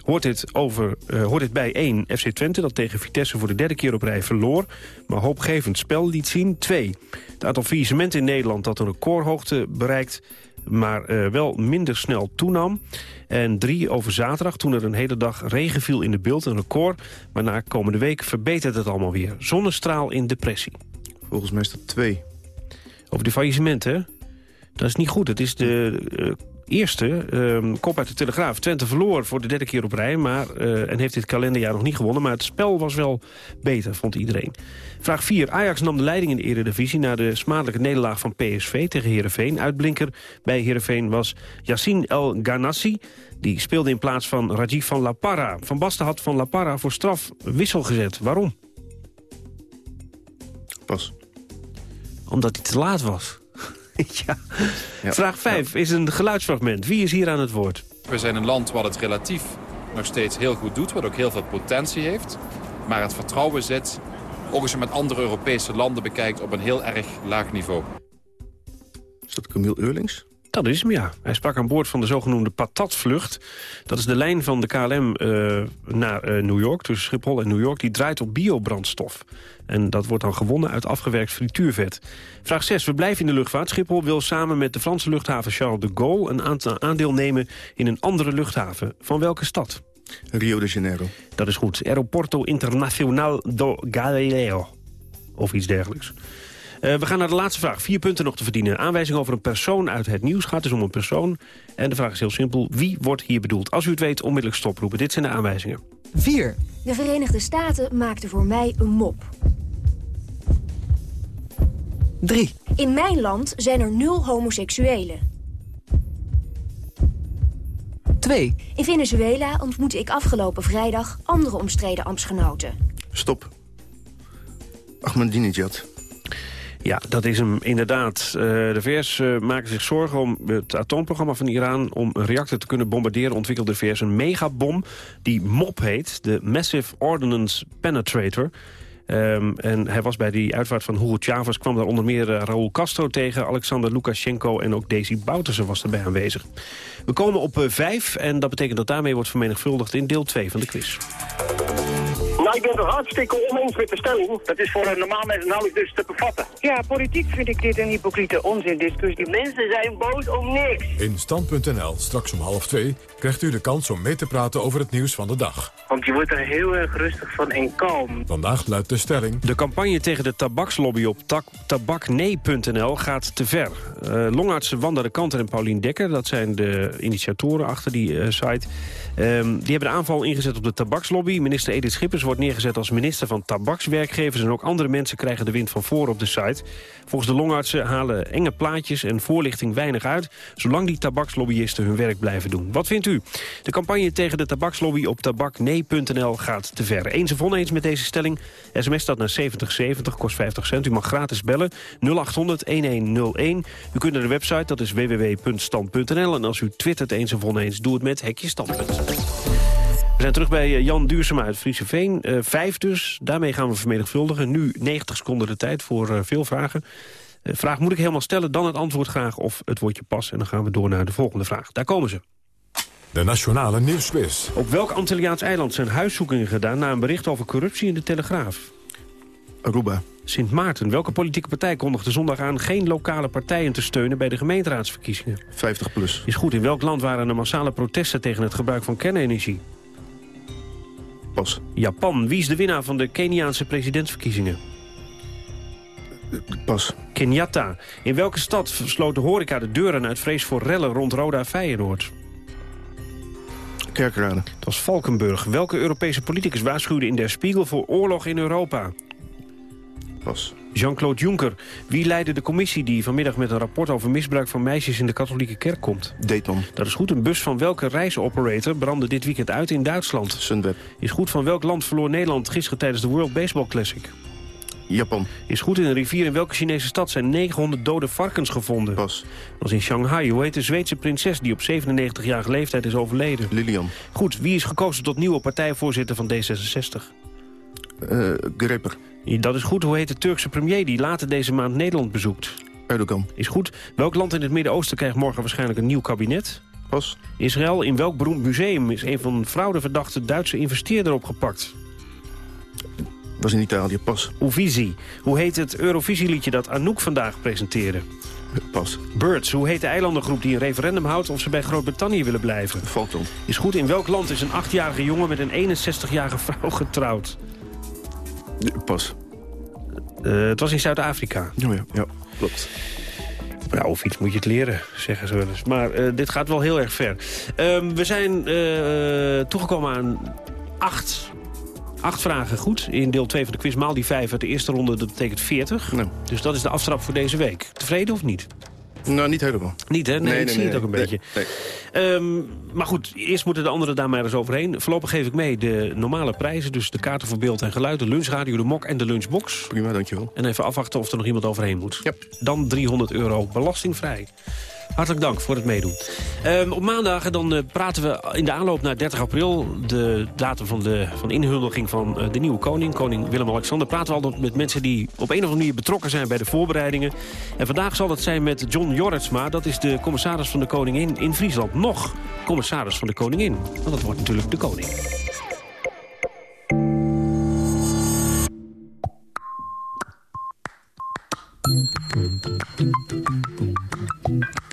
Hoort dit, over, eh, hoort dit bij 1 FC Twente, dat tegen Vitesse voor de derde keer op rij verloor... maar hoopgevend spel liet zien. 2. Het aantal faillissementen in Nederland dat een recordhoogte bereikt... maar eh, wel minder snel toenam. En 3 over zaterdag, toen er een hele dag regen viel in de beeld, een record. Maar na komende week verbetert het allemaal weer. Zonnestraal in depressie. Volgens mij is dat 2. Over de faillissementen, hè? Dat is niet goed. Het is de eh, eerste ehm, kop uit de Telegraaf. Twente verloor voor de derde keer op rij maar, eh, en heeft dit kalenderjaar nog niet gewonnen. Maar het spel was wel beter, vond iedereen. Vraag 4. Ajax nam de leiding in de Eredivisie... na de smadelijke nederlaag van PSV tegen Heerenveen. Uitblinker bij Heerenveen was Yassine El Ghanassi. Die speelde in plaats van Rajiv van La Parra. Van Basten had van La Parra voor straf wissel gezet. Waarom? Pas. Omdat hij te laat was. ja. Vraag 5 is een geluidsfragment. Wie is hier aan het woord? We zijn een land wat het relatief nog steeds heel goed doet, wat ook heel veel potentie heeft. Maar het vertrouwen zit, ook als je met andere Europese landen bekijkt, op een heel erg laag niveau. Is dat Camille Eurlings? Dat is hem, ja. Hij sprak aan boord van de zogenoemde patatvlucht. Dat is de lijn van de KLM eh, naar eh, New York, tussen Schiphol en New York. Die draait op biobrandstof. En dat wordt dan gewonnen uit afgewerkt frituurvet. Vraag 6. We blijven in de luchtvaart. Schiphol wil samen met de Franse luchthaven Charles de Gaulle... een aantal aandeel nemen in een andere luchthaven. Van welke stad? Rio de Janeiro. Dat is goed. Aeroporto Internacional do Galileo. Of iets dergelijks. Uh, we gaan naar de laatste vraag. Vier punten nog te verdienen. Aanwijzing over een persoon uit het nieuws gaat dus om een persoon. En de vraag is heel simpel. Wie wordt hier bedoeld? Als u het weet, onmiddellijk stoproepen. Dit zijn de aanwijzingen. 4. De Verenigde Staten maakten voor mij een mop. 3. In mijn land zijn er nul homoseksuelen. 2. In Venezuela ontmoette ik afgelopen vrijdag andere omstreden ambtsgenoten. Stop. Ahmadinejad. Ja, dat is hem inderdaad. Uh, de VS uh, maken zich zorgen om het atoomprogramma van Iran... om een reactor te kunnen bombarderen ontwikkelde de VS een megabom... die MOP heet, de Massive Ordnance Penetrator... Um, en hij was bij die uitvaart van Hugo Chavez... kwam daar onder meer uh, Raúl Castro tegen, Alexander Lukashenko... en ook Daisy Bouterse was erbij aanwezig. We komen op vijf en dat betekent dat daarmee wordt vermenigvuldigd... in deel 2 van de quiz. Ik ben het hartstikke oneens met de stelling. Dat is voor een normaal mens nauwelijks dus te bevatten. Ja, politiek vind ik dit een hypocriete onzindiscussie. Mensen zijn boos om niks. In Stand.nl, straks om half twee, krijgt u de kans om mee te praten over het nieuws van de dag. Want je wordt er heel erg rustig van en kalm. Vandaag luidt de stelling... De campagne tegen de tabakslobby op tak, tabaknee.nl gaat te ver. Uh, longartsen Wanda de Kanter en Paulien Dekker... dat zijn de initiatoren achter die eh, site... Um, die hebben de aanval ingezet op de tabakslobby. Minister Edith Schippers wordt neergezet als minister van tabakswerkgevers... en ook andere mensen krijgen de wind van voor op de site. Volgens de longartsen halen enge plaatjes en voorlichting weinig uit... zolang die tabakslobbyisten hun werk blijven doen. Wat vindt u? De campagne tegen de tabakslobby op tabaknee.nl gaat te ver. Eens of oneens met deze stelling? SMS staat naar 7070, kost 50 cent. U mag gratis bellen 0800-1101. U kunt naar de website, dat is www.stand.nl. En als u twittert eens of oneens, doe het met Hekje Standpunt. We zijn terug bij Jan Duursema uit Friese Veen. Uh, vijf dus, daarmee gaan we vermenigvuldigen. Nu 90 seconden de tijd voor uh, veel vragen. Uh, vraag moet ik helemaal stellen, dan het antwoord graag of het woordje pas. En dan gaan we door naar de volgende vraag. Daar komen ze. De Nationale Nieuwsquiz. Op welk Antilliaans eiland zijn huiszoekingen gedaan... na een bericht over corruptie in de Telegraaf? Aruba. Sint Maarten. Welke politieke partij kondigde zondag aan... geen lokale partijen te steunen bij de gemeenteraadsverkiezingen? 50 plus. Is goed. In welk land waren er massale protesten tegen het gebruik van kernenergie? Pas. Japan. Wie is de winnaar van de Keniaanse presidentsverkiezingen? Pas. Kenyatta. In welke stad sloot de horeca de deuren uit vrees voor rellen rond Roda Feyenoord? Kerkrade. Het was Valkenburg. Welke Europese politicus waarschuwde in Der Spiegel voor oorlog in Europa? Pas. Jean-Claude Juncker. Wie leidde de commissie die vanmiddag met een rapport over misbruik van meisjes in de katholieke kerk komt? Dayton. Dat is goed. Een bus van welke reisoperator brandde dit weekend uit in Duitsland? Sunweb. Is goed. Van welk land verloor Nederland gisteren tijdens de World Baseball Classic? Japan. Is goed in een rivier in welke Chinese stad zijn 900 dode varkens gevonden? Pas. Dat was in Shanghai. Hoe heet de Zweedse prinses die op 97-jarige leeftijd is overleden? Lilian. Goed. Wie is gekozen tot nieuwe partijvoorzitter van D66? Uh, Greper. Dat is goed. Hoe heet de Turkse premier die later deze maand Nederland bezoekt? Erdogan. Is goed. Welk land in het Midden-Oosten krijgt morgen waarschijnlijk een nieuw kabinet? Pas. Israël. In welk beroemd museum is een van fraudeverdachte Duitse investeerder opgepakt? Was in Italië. Pas. Uvisi. Hoe heet het Eurovisieliedje dat Anouk vandaag presenteerde? Pas. Birds. Hoe heet de eilandengroep die een referendum houdt of ze bij Groot-Brittannië willen blijven? Falkland. Is goed. In welk land is een 8-jarige jongen met een 61-jarige vrouw getrouwd? Pas. Uh, het was in Zuid-Afrika. Ja, ja, ja, klopt. Nou, of iets moet je het leren, zeggen ze wel eens. Maar uh, dit gaat wel heel erg ver. Uh, we zijn uh, toegekomen aan acht, acht vragen goed. In deel 2 van de quiz maal die vijf uit de eerste ronde. Dat betekent 40. Nee. Dus dat is de aftrap voor deze week. Tevreden of niet? Nou, niet helemaal. Niet, hè? Nee, Nee, ik nee, zie het ook een beetje. Ehm, maar goed, eerst moeten de anderen daar maar eens overheen. Voorlopig geef ik mee de normale prijzen. Dus de kaarten voor beeld en geluid, de lunchradio, de mok en de lunchbox. Prima, dankjewel. En even afwachten of er nog iemand overheen moet. Dan 300 euro belastingvrij. Hartelijk dank voor het meedoen. Ehm, op maandag dan, eh, praten we in de aanloop naar 30 april... de datum van de van inhuldiging van eh, de nieuwe koning, koning Willem-Alexander... praten we altijd met mensen die op een of andere manier betrokken zijn bij de voorbereidingen. En vandaag zal het zijn met John Jorritsma. Dat is de commissaris van de koningin in Friesland. Nog commissaris van de koningin. Want dat wordt natuurlijk de koning.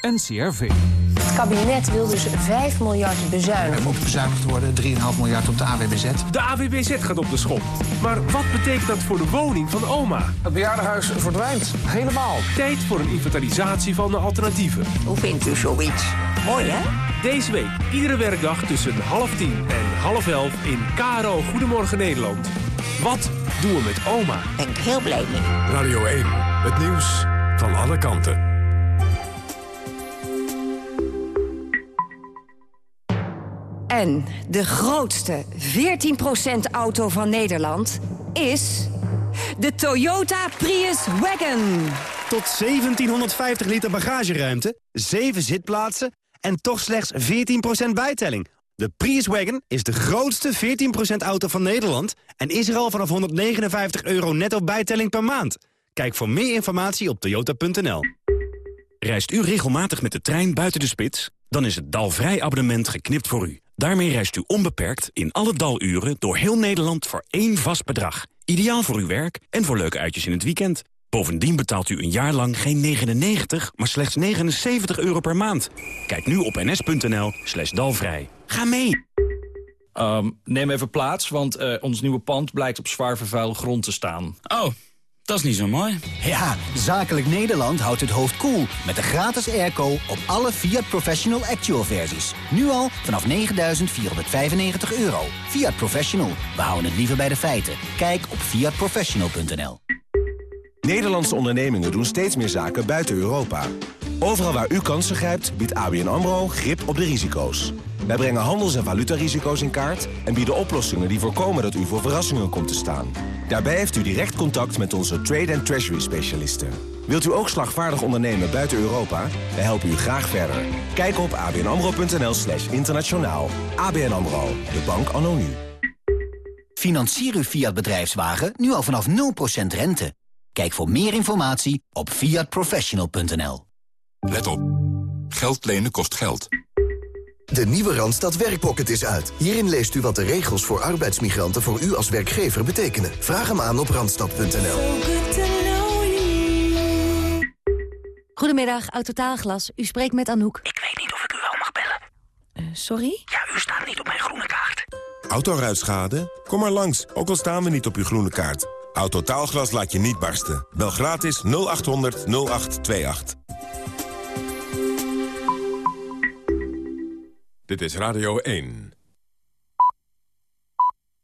NCRV. Het kabinet wil dus 5 miljard bezuinigen. Er moet bezuinigd worden, 3,5 miljard op de AWBZ. De AWBZ gaat op de schop. Maar wat betekent dat voor de woning van oma? Het bejaardenhuis verdwijnt. Helemaal. Tijd voor een inventarisatie van de alternatieven. Hoe vindt u zoiets? Mooi, hè? Deze week, iedere werkdag tussen half tien en half elf in KRO Goedemorgen Nederland. Wat doen we met oma? Ben ik heel blij mee. Radio 1, het nieuws van alle kanten. En de grootste 14% auto van Nederland is de Toyota Prius Wagon. Tot 1750 liter bagageruimte, 7 zitplaatsen en toch slechts 14% bijtelling. De Prius Wagon is de grootste 14% auto van Nederland... en is er al vanaf 159 euro netto bijtelling per maand. Kijk voor meer informatie op toyota.nl. Reist u regelmatig met de trein buiten de spits? Dan is het Dalvrij abonnement geknipt voor u. Daarmee reist u onbeperkt in alle daluren door heel Nederland voor één vast bedrag. Ideaal voor uw werk en voor leuke uitjes in het weekend. Bovendien betaalt u een jaar lang geen 99, maar slechts 79 euro per maand. Kijk nu op ns.nl slash dalvrij. Ga mee! Ehm, neem even plaats, want eh, ons nieuwe pand blijkt op zwaar vervuilde grond te staan. Oh, dat is niet zo mooi. Ja, Zakelijk Nederland houdt het hoofd koel cool met de gratis airco op alle Fiat Professional Actual versies. Nu al vanaf 9.495 euro. Fiat Professional, we houden het liever bij de feiten. Kijk op fiatprofessional.nl Nederlandse ondernemingen doen steeds meer zaken buiten Europa. Overal waar u kansen grijpt, biedt ABN AMRO grip op de risico's. Wij brengen handels- en valutarisico's in kaart... en bieden oplossingen die voorkomen dat u voor verrassingen komt te staan. Daarbij heeft u direct contact met onze trade- en treasury-specialisten. Wilt u ook slagvaardig ondernemen buiten Europa? Wij helpen u graag verder. Kijk op abnamro.nl slash internationaal. ABN AMRO, de bank anno nu. Financier uw Fiat bedrijfswagen nu al vanaf 0% rente. Kijk voor meer informatie op fiatprofessional.nl. Let op. Geld lenen kost geld. De nieuwe Randstad Werkpocket is uit. Hierin leest u wat de regels voor arbeidsmigranten voor u als werkgever betekenen. Vraag hem aan op randstad.nl. Goedemiddag, Autotaalglas. U spreekt met Anouk. Ik weet niet of ik u wel mag bellen. sorry? Ja, u staat niet op mijn groene kaart. Autoruitschade? Kom maar langs, ook al staan we niet op uw groene kaart. Autotaalglas laat je niet barsten. Bel gratis 0800 0828. Dit is Radio 1.